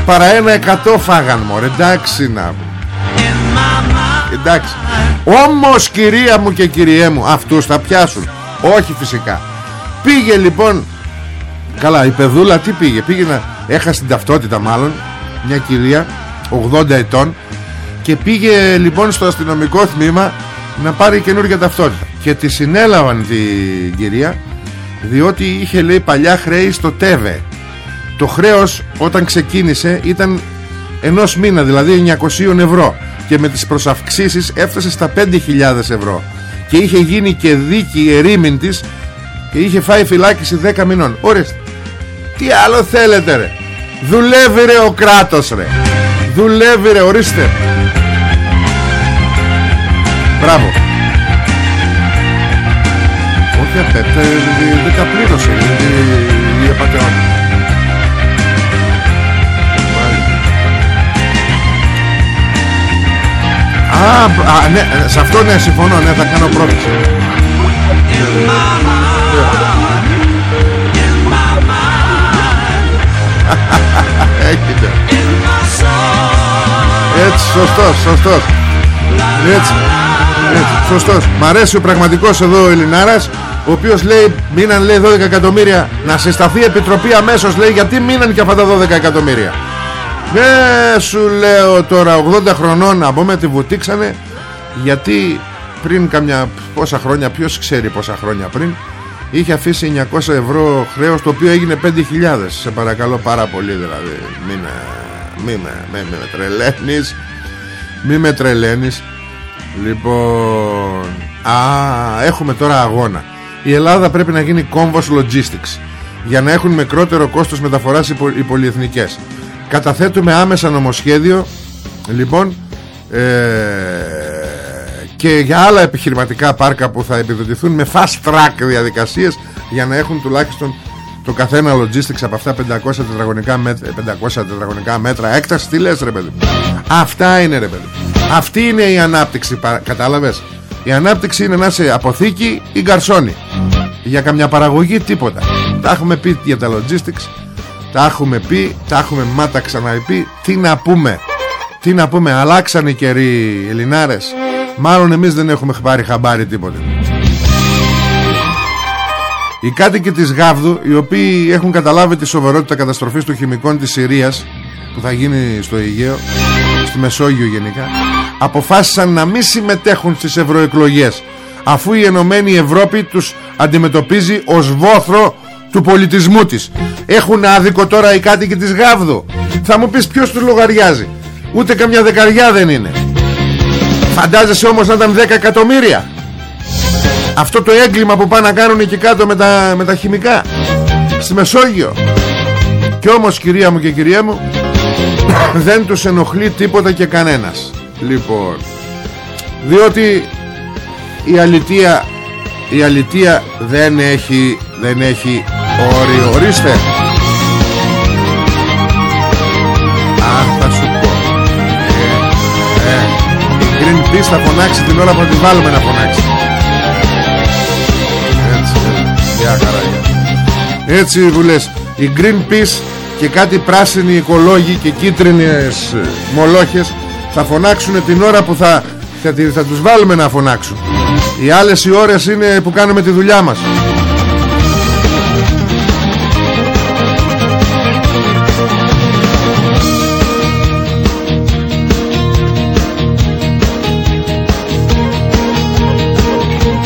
παρά ένα εκατό φάγαν μωρέ εντάξει να εντάξει. Όμως κυρία μου και κυριέ μου αυτούς θα πιάσουν. Όχι φυσικά. Πήγε λοιπόν καλά η παιδούλα τι πήγε πήγε να έχασε την ταυτότητα μάλλον μια κυρία 80 ετών και πήγε λοιπόν στο αστυνομικό τμήμα να πάρει καινούργια ταυτότητα. Και τη συνέλαβαν την κυρία διότι είχε λέει παλιά χρέη στο ΤΕΒΕ το χρέος όταν ξεκίνησε ήταν ενός μήνα δηλαδή 900 ευρώ. Και με τις προσαυξήσεις έφτασε στα 5.000 ευρώ. Και είχε γίνει και δίκη ερήμην της και είχε φάει φυλάκιση 10 μηνών. Ορίστε τι άλλο θέλετε ρε; Δουλεύει ρε ο κράτος ρε. Δουλεύει ρε ορίστε. Μπράβο. Όχι απέτα δεν τα πλήρωσε η απαταιότητα Α, ναι, σε αυτό ναι, συμφωνώ, ναι, θα κάνω πρόκληση. Έχετε. Έτσι, σωστός, σωστός. Έτσι, έτσι, σωστός. Μ' αρέσει ο πραγματικός εδώ ο Ελληνάρας ο οποίος λέει μείναν λέει 12 εκατομμύρια να συσταθεί επιτροπή αμέσως λέει γιατί μείναν και αυτά τα 12 εκατομμύρια ναι σου λέω τώρα 80 χρονών να πούμε τη βουτήξανε γιατί πριν καμιά πόσα χρόνια ποιος ξέρει πόσα χρόνια πριν είχε αφήσει 900 ευρώ χρέος το οποίο έγινε 5.000 σε παρακαλώ πάρα πολύ δηλαδή. Μην, μη, με, μη, μη με τρελαίνεις. Μη με τρελαίνεις. Λοιπόν α έχουμε τώρα αγώνα. Η Ελλάδα πρέπει να γίνει κόμβος logistics για να έχουν μικρότερο κόστος μεταφοράς οι πολυεθνικές. Καταθέτουμε άμεσα νομοσχέδιο. Λοιπόν ε, και για άλλα επιχειρηματικά πάρκα που θα επιδοτηθούν με fast track διαδικασίες για να έχουν τουλάχιστον το καθένα logistics από αυτά 500 τετραγωνικά μέτρα, 500 τετραγωνικά μέτρα έκταση. Τι λες ρε παιδί αυτά είναι ρε παιδί αυτή είναι η ανάπτυξη κατάλαβες; Η ανάπτυξη είναι να είσαι αποθήκη ή γκαρσόνι για καμιά παραγωγή τίποτα. Τα έχουμε πει για τα logistics τα έχουμε πει, τα έχουμε μάτα ξαναπεί Τι να πούμε; Τι να πούμε, αλλάξαν οι καιροί Ελληνάρες Μάλλον εμείς δεν έχουμε πάρει χαμπάρι τίποτε. Οι κάτοικοι της Γάβδου Οι οποίοι έχουν καταλάβει τη σοβαρότητα καταστροφής των χημικών της Συρίας Που θα γίνει στο Αιγαίο Στη Μεσόγειο γενικά Αποφάσισαν να μην συμμετέχουν στις ευρωεκλογές Αφού η Ενωμένη Ευρώπη τους αντιμετωπίζει ως βόθρο του πολιτισμού της. Έχουν άδικο τώρα οι κάτοικοι της Γάβδου. Θα μου πεις ποιος τους λογαριάζει. Ούτε καμιά δεκαριά δεν είναι φαντάζεσαι όμως να ήταν 10 εκατομμύρια. Αυτό το έγκλημα που πάνε να κάνουν εκεί κάτω με τα, με τα χημικά στη Μεσόγειο. Κι όμως κυρία μου και κυρία μου (coughs) δεν τους ενοχλεί τίποτα και κανένας. Λοιπόν διότι η αλητεία η αλητεία δεν έχει δεν έχει όριο. Ορίστε Greenpeace θα φωνάξει την ώρα που τη βάλουμε να φωνάξει. Έτσι για χαρά έτσι που λες η Greenpeace και κάτι πράσινοι οικολόγοι και κίτρινες ε, μολόχες θα φωνάξουν την ώρα που θα, θα, θα τους βάλουμε να φωνάξουν. Οι άλλες οι ώρες είναι που κάνουμε τη δουλειά μας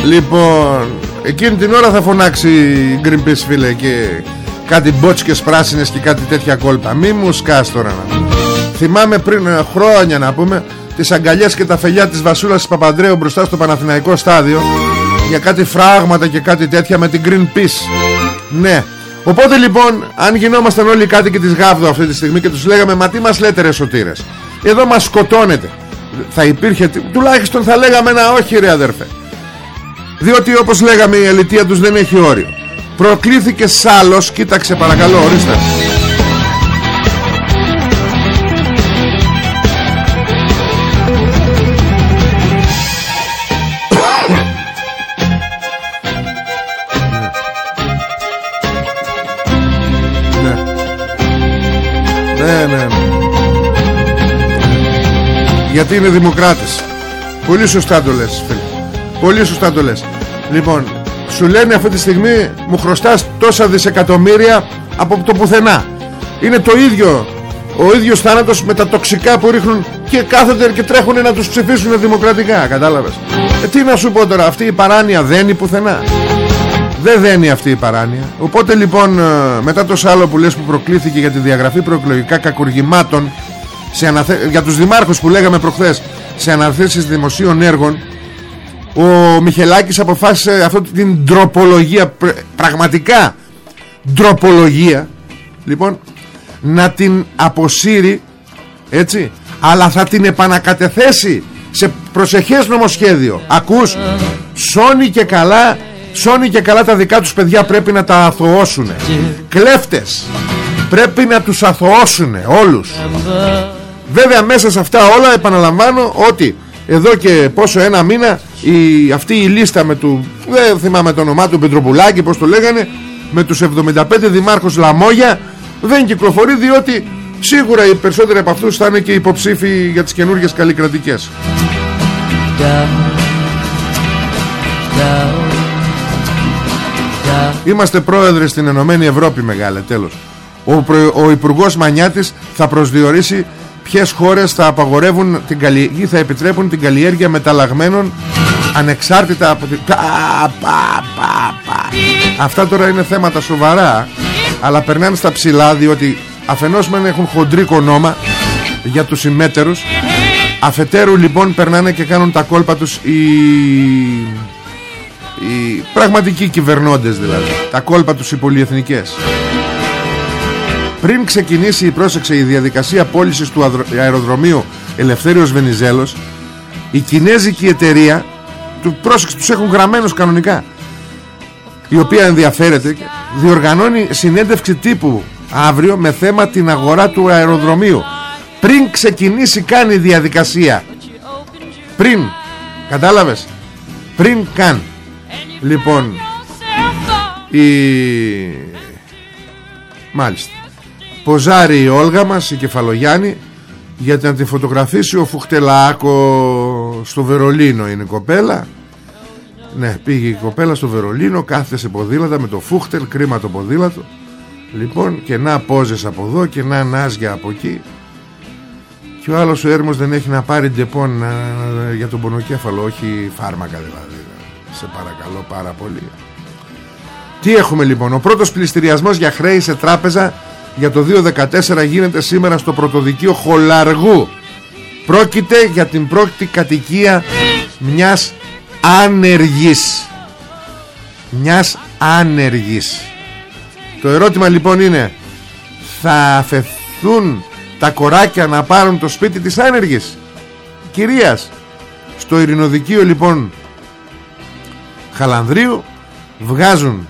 Λοιπόν Εκείνη την ώρα θα φωνάξει η Greenpeace φίλε Και κάτι μπότσκες πράσινες Και κάτι τέτοια κόλπα. Μη μου σκάς τώρα να Θυμάμαι πριν ε, χρόνια να πούμε Τις αγκαλιές και τα φελιά της Βασούλας της Παπαντρέου Μπροστά στο Παναθηναϊκό στάδιο Για κάτι φράγματα και κάτι τέτοια Με την Greenpeace. Ναι. Οπότε λοιπόν αν γινόμασταν όλοι οι κάτοικοι της Γάβδου αυτή τη στιγμή Και τους λέγαμε μα τι μας λέτε ρε σωτήρες; Εδώ μας σκοτώνετε Θα υπήρχε Τουλάχιστον θα λέγαμε ένα όχι ρε αδερφέ διότι όπως λέγαμε η αλητεία τους δεν έχει όριο. Προκλήθηκε σάλος Κοίταξε παρακαλώ ορίστε. Ναι, ναι, ναι. γιατί είναι δημοκράτες. Πολύ σωστά το λες φίλε πολύ σωστά το λες. Λοιπόν σου λένε αυτή τη στιγμή μου χρωστάς τόσα δισεκατομμύρια από το πουθενά. Είναι το ίδιο ο ίδιος θάνατος με τα τοξικά που ρίχνουν και κάθονται και τρέχουν να τους ψηφίσουν δημοκρατικά κατάλαβες. Ε, τι να σου πω τώρα αυτή η παράνοια δένει πουθενά. Δεν δένει αυτή η παράνοια. Οπότε λοιπόν ε, μετά το σάλο που λες που προκλήθηκε για τη διαγραφή προεκλογικά κακουργημάτων σε αναθε... για τους δημάρχους που λέγαμε προχθές σε αναθέσεις δημοσίων έργων ο Μιχελάκης αποφάσισε αυτή την ντροπολογία πραγματικά ντροπολογία λοιπόν να την αποσύρει έτσι αλλά θα την επανακατεθέσει σε προσεχές νομοσχέδιο. Ακούς σώνει και καλά σώνει και καλά τα δικά τους παιδιά πρέπει να τα αθωώσουν κλέφτες πρέπει να τους αθωώσουν όλους. Βέβαια μέσα σε αυτά όλα επαναλαμβάνω ότι εδώ και πόσο ένα μήνα η, αυτή η λίστα με του δεν θυμάμαι το όνομά του Πετροπουλάκη πως το λέγανε με τους 75 δημάρχους Λαμόγια δεν κυκλοφορεί διότι σίγουρα οι περισσότεροι από αυτούς θα είναι και υποψήφοι για τις καινούργιες καλλικρατικές. Είμαστε πρόεδροι στην Ενωμένη Ευρώπη μεγάλε τέλος. Ο, ο Υπουργός Μανιάτης θα προσδιορίσει ποιες χώρες θα απαγορεύουν την καλλι... ή θα επιτρέπουν την καλλιέργεια μεταλλαγμένων ανεξάρτητα από την... Αυτά τώρα είναι θέματα σοβαρά αλλά περνάνε στα ψηλά διότι αφενός μεν έχουν χοντρίκο νόμα για τους συμμέτερους αφετέρου λοιπόν περνάνε και κάνουν τα κόλπα τους οι, οι πραγματικοί κυβερνώντες δηλαδή τα κόλπα τους οι πολυεθνικές πριν ξεκινήσει η πρόσεξε η διαδικασία πώλησης του αεροδρομίου Ελευθέριος Βενιζέλος η κινέζικη εταιρεία του πρόσεξε τους έχουν γραμμένους κανονικά η οποία ενδιαφέρεται διοργανώνει συνέντευξη τύπου αύριο με θέμα την αγορά του αεροδρομίου. Πριν ξεκινήσει κάνει διαδικασία. Πριν. Κατάλαβες; Πριν καν. Λοιπόν η μάλιστα ποζάρει η Όλγα μας η Κεφαλογιάννη για να τη φωτογραφίσει ο Φουχτελάκο στο Βερολίνο είναι η κοπέλα. Ναι πήγε η κοπέλα στο Βερολίνο κάθεται σε ποδήλατα με το Φούχτελ κρίμα το ποδήλατο. Λοιπόν και να πόζες από εδώ και να νάζια από εκεί. Και ο άλλος ο έρμος δεν έχει να πάρει ντεπόν για τον πονοκέφαλο όχι φάρμακα δηλαδή. Σε παρακαλώ πάρα πολύ. Τι έχουμε λοιπόν; Ο πρώτος πλειστηριασμός για χρέη σε τράπεζα για το 2014 γίνεται σήμερα στο πρωτοδικείο Χολαργού. Πρόκειται για την πρώτη κατοικία μιας άνεργης. Μιας άνεργης. Το ερώτημα λοιπόν είναι θα αφαιθούν τα κοράκια να πάρουν το σπίτι της άνεργης; Κυρίας στο ειρηνοδικείο λοιπόν Χαλανδρίου βγάζουν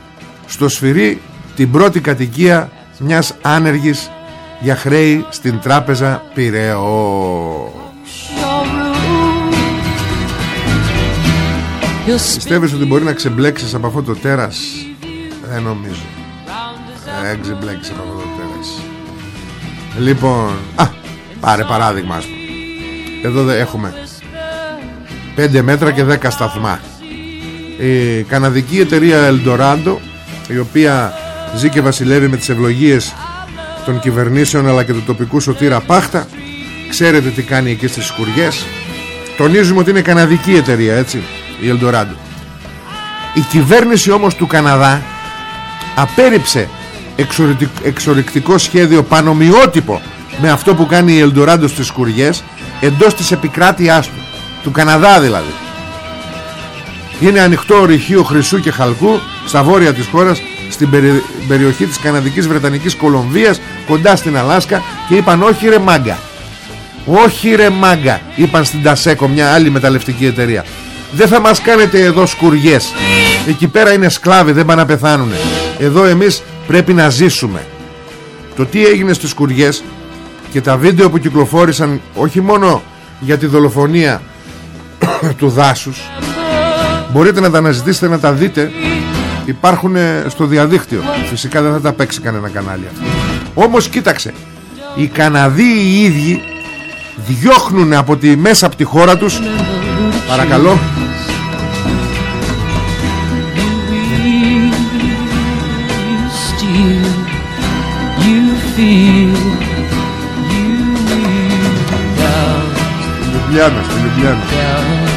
στο σφυρί την πρώτη κατοικία μιας άνεργης για χρέη στην τράπεζα Πυραιό. Πιστεύεις ότι μπορεί να ξεμπλέξεις από αυτό το τέρας; Δεν νομίζω. Δεν ξεμπλέξεις από αυτό το τέρας. Λοιπόν Α, πάρε παράδειγμα ας πούμε. Εδώ έχουμε 5 μέτρα και 10 σταθμά. Η καναδική εταιρεία Eldorado Η οποία ζει και βασιλεύει με τις ευλογίες των κυβερνήσεων αλλά και του τοπικού σωτήρα Πάχτα. Ξέρετε τι κάνει εκεί στις σκουριές. Τονίζουμε ότι είναι καναδική εταιρεία έτσι η Ελντοράντο η κυβέρνηση όμως του Καναδά απέριψε εξορρυκτικό σχέδιο πανομοιότυπο με αυτό που κάνει η Ελντοράντο στις σκουριές εντός της επικράτειάς του. Του Καναδά δηλαδή. Είναι ανοιχτό ορυχείο χρυσού και χαλκού στα βόρεια της χώρας στην περιοχή της Καναδικής Βρετανικής Κολομβίας κοντά στην Αλάσκα και είπαν όχι ρε μάγκα όχι ρε μάγκα είπαν στην Τασέκο μια άλλη μεταλλευτική εταιρεία. Δεν θα μας κάνετε εδώ σκουριές. Εκεί πέρα είναι σκλάβοι δεν πάνε να πεθάνουν εδώ εμείς πρέπει να ζήσουμε το τι έγινε στις σκουριές και τα βίντεο που κυκλοφόρησαν όχι μόνο για τη δολοφονία (coughs) του δάσους μπορείτε να τα αναζητήσετε να τα δείτε υπάρχουν στο διαδίκτυο. Φυσικά δεν θα τα παίξει κανένα κανάλι αυτό. Όμως κοίταξε οι Καναδοί οι ίδιοι διώχνουν από τη μέσα από τη χώρα τους. Παρακαλώ. Λιουμπλιάνα, στη Λιουμπλιάνα.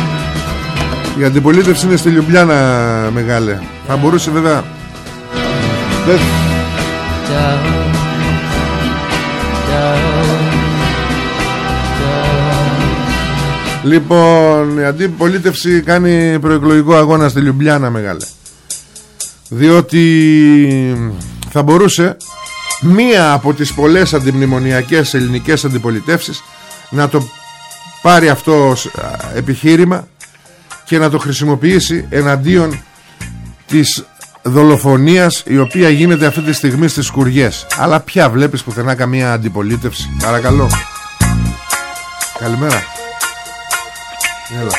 Η αντιπολίτευση είναι στη Λιουμπλιάνα μεγάλε. Θα μπορούσε βέβαια. Δεν... Λοιπόν, η αντιπολίτευση κάνει προεκλογικό αγώνα στη Λιουμπλιάνα μεγάλε. Διότι θα μπορούσε μία από τις πολλές αντιμνημονιακές ελληνικές αντιπολιτεύσεις να το πάρει αυτό επιχείρημα και να το χρησιμοποιήσει εναντίον της δολοφονίας η οποία γίνεται αυτή τη στιγμή στις σκουριές αλλά πια βλέπεις πουθενά καμία αντιπολίτευση. Παρακαλώ. Καλημέρα. Έλα.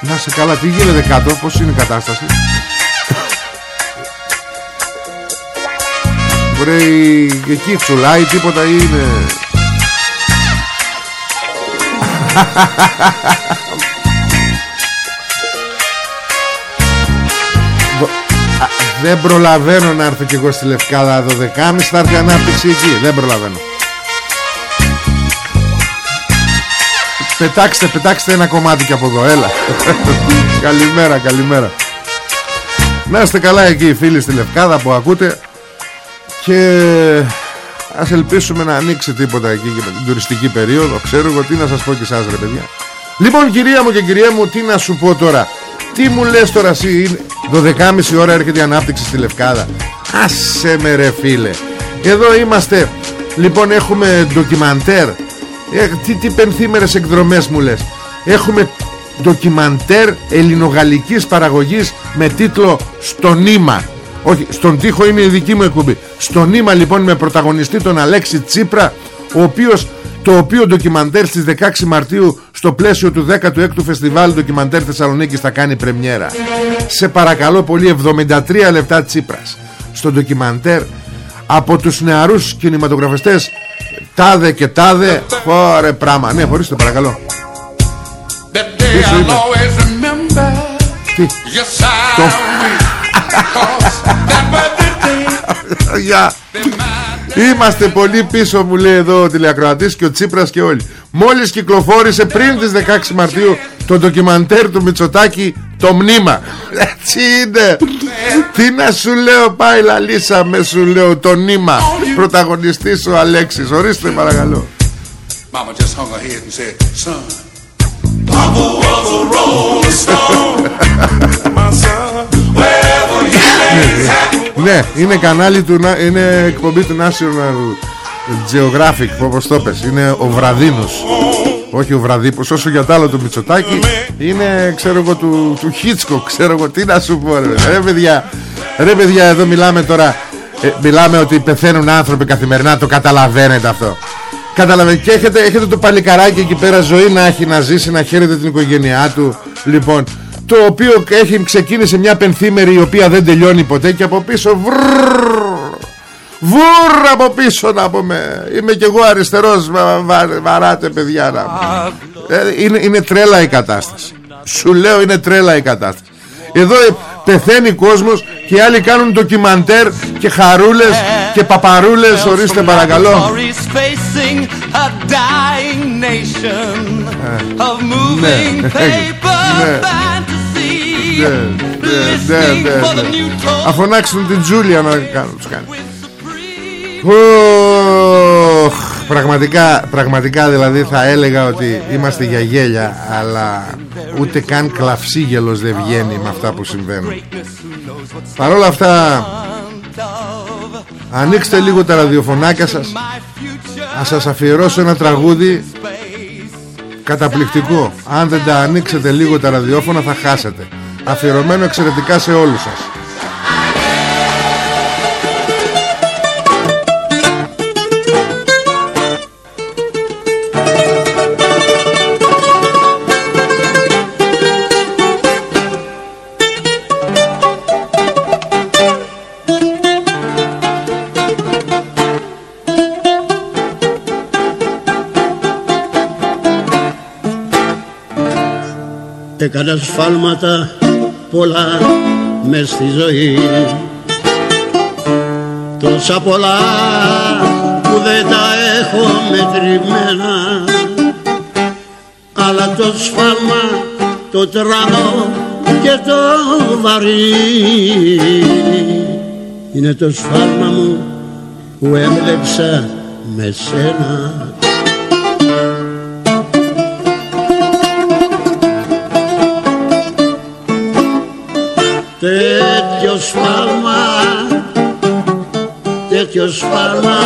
να σε καλά τι γίνεται κάτω πως είναι η κατάσταση; Βρέει εκεί τσουλάει τίποτα είναι (laughs) δεν προλαβαίνω να έρθω κι εγώ στη Λευκάδα 12.30 θα έρθει ανάπτυξη εκεί. Δεν προλαβαίνω. Πετάξτε, πετάξτε ένα κομμάτι και από εδώ Έλα. (laughs) Καλημέρα, καλημέρα. Να είστε καλά εκεί οι φίλοι στη Λευκάδα που ακούτε. Και Ας ελπίσουμε να ανοίξει τίποτα εκεί και με την τουριστική περίοδο. Ξέρω εγώ τι να σας πω και εσάς ρε παιδιά. Λοιπόν κυρία μου και κυρία μου τι να σου πω τώρα. Τι μου λες τώρα εσύ 12.30 ώρα έρχεται η ανάπτυξη στη Λευκάδα. Άσε με ρε φίλε. Εδώ είμαστε. Λοιπόν έχουμε ντοκιμαντέρ. Ε, Τι, τι πενθήμερες εκδρομές μου λες. Έχουμε ντοκιμαντέρ ελληνογαλλικής παραγωγής με τίτλο «Στο νήμα» Όχι, στον τοίχο είναι η δική μου εκπομπή. Στο νήμα λοιπόν με πρωταγωνιστή τον Αλέξη Τσίπρα, ο οποίος, το οποίο ντοκιμαντέρ στις 16 Μαρτίου στο πλαίσιο του 16ου Φεστιβάλ Ντοκιμαντέρ Θεσσαλονίκης θα κάνει πρεμιέρα. Σε παρακαλώ πολύ 73 λεπτά Τσίπρας. Στο ντοκιμαντέρ από τους νεαρούς κινηματογραφιστές τάδε και τάδε Ωρε πράγμα Ναι χωρίστε παρακαλώ. Τι; Το (laughs) Γεια Είμαστε πολύ πίσω μου λέει εδώ ο τηλεακροατής και ο Τσίπρας και όλοι. Μόλις κυκλοφόρησε πριν τις 16 Μαρτίου το ντοκιμαντέρ του Μητσοτάκη το μνήμα. Έτσι είναι. Τι να σου λέω πάει λαλίσα με σου λέω το νήμα. Πρωταγωνιστής ο Αλέξης. Ορίστε παρακαλώ. Mama just hung her head and said Son Papa was a rolling stone. (laughs) My son Wherever you (laughs) ναι, είναι κανάλι του, είναι εκπομπή του National Geographic, όπως το πες. Είναι ο Βραδίνος. Όχι ο Βραδίπος, όσο για τα άλλο του Μητσοτάκη. Είναι, ξέρω εγώ, του, του Χίτσκο, ξέρω εγώ, τι να σου πω, ρε, ρε παιδιά. Ρε παιδιά, εδώ μιλάμε τώρα, ε, μιλάμε ότι πεθαίνουν άνθρωποι καθημερινά, το καταλαβαίνετε αυτό. Καταλαβαίνετε, και έχετε, έχετε το παλικαράκι εκεί πέρα ζωή να έχει να ζήσει, να χαίρεται την οικογένειά του. Λοιπόν, το οποίο έχει ξεκίνησε μια πενθήμερη η οποία δεν τελειώνει ποτέ και από πίσω βρρρ από πίσω να πούμε είμαι κι εγώ αριστερός βαράτε παιδιά να ε, είναι, είναι τρέλα η κατάσταση σου λέω είναι τρέλα η κατάσταση εδώ πεθαίνει κόσμος και άλλοι κάνουν ντοκιμαντέρ και χαρούλες και παπαρούλες ορίστε παρακαλώ ε, ναι, Αφωνάξουν την Τζούλια να κάνουν τους κάνει. Πραγματικά, πραγματικά δηλαδή θα έλεγα ότι είμαστε για γέλια Αλλά ούτε καν κλαυσίγελος δεν βγαίνει με αυτά που συμβαίνουν. Παρ' όλα αυτά Ανοίξτε λίγο τα ραδιοφωνάκια σας. Να σας αφιερώσω ένα τραγούδι Καταπληκτικό. Αν δεν τα ανοίξετε λίγο τα ραδιόφωνα θα χάσετε αφιερωμένο εξαιρετικά σε όλους σας. Έκανα σφάλματα πολλά μες στη ζωή. Τόσα πολλά που δεν τα έχω μετρημένα. Αλλά το σφάλμα το τρανό και το βαρύ Είναι το σφάλμα μου που έβλεψα με σένα τέτοιο σφάλμα τέτοιο σφάλμα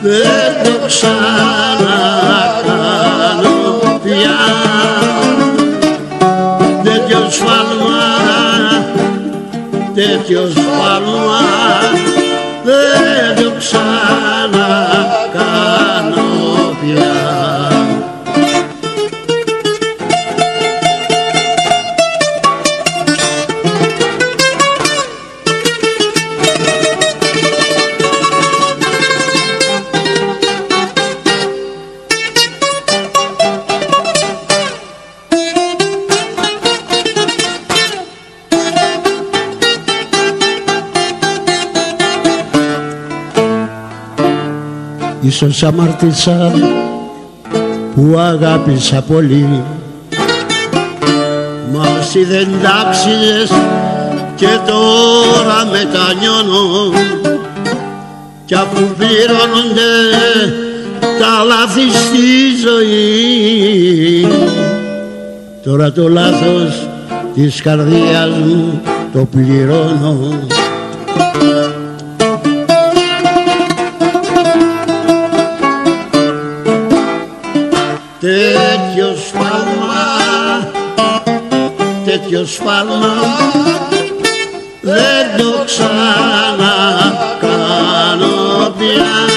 δεν το ξανακάνω πια. Τέτοιο σφάλμα τέτοιο σφάλμα δεν το ξανακάνω Ίσως αμαρτήσα που αγάπησα πολύ. Μας όσοι δεν τάξιδες και τώρα μετανιώνω. Κι αφού πληρώνονται τα λάθη στη ζωή. Τώρα το λάθος της καρδιάς μου το πληρώνω τέτοιο σφάλμα τέτοιο σφάλμα δεν το ξανακάνω πια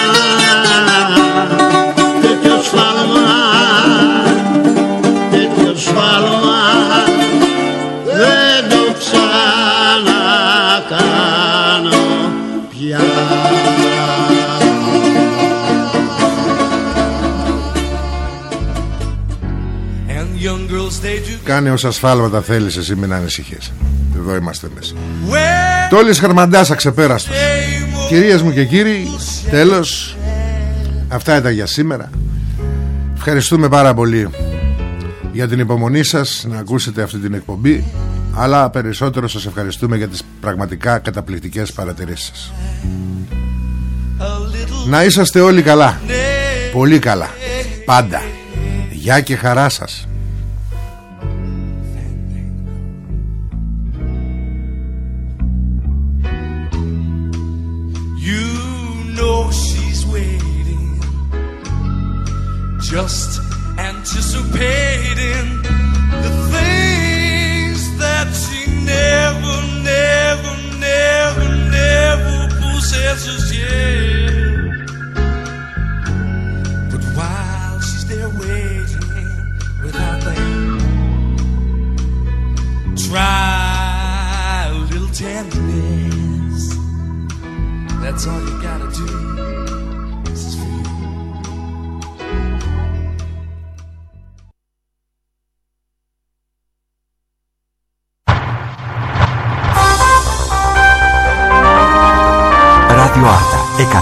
Κάνε όσα σφάλματα θέλεις εσύ μην ανησυχείς. Εδώ είμαστε εμείς. Τόλης Χαρμαντάς αξεπέραστος. Κυρίες μου και κύριοι Τέλος. Αυτά ήταν για σήμερα. Ευχαριστούμε πάρα πολύ Για την υπομονή σας Να ακούσετε αυτή την εκπομπή Αλλά περισσότερο σας ευχαριστούμε Για τις πραγματικά καταπληκτικές παρατηρήσεις. Σας Να είσαστε όλοι καλά. Πολύ καλά. Πάντα. Γεια και χαρά σας just anticipating the things that she never, never, never, never possesses yet. But while she's there waiting without that, try a little tenderness. That's all you gotta do.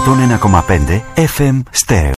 101,5 FM Stereo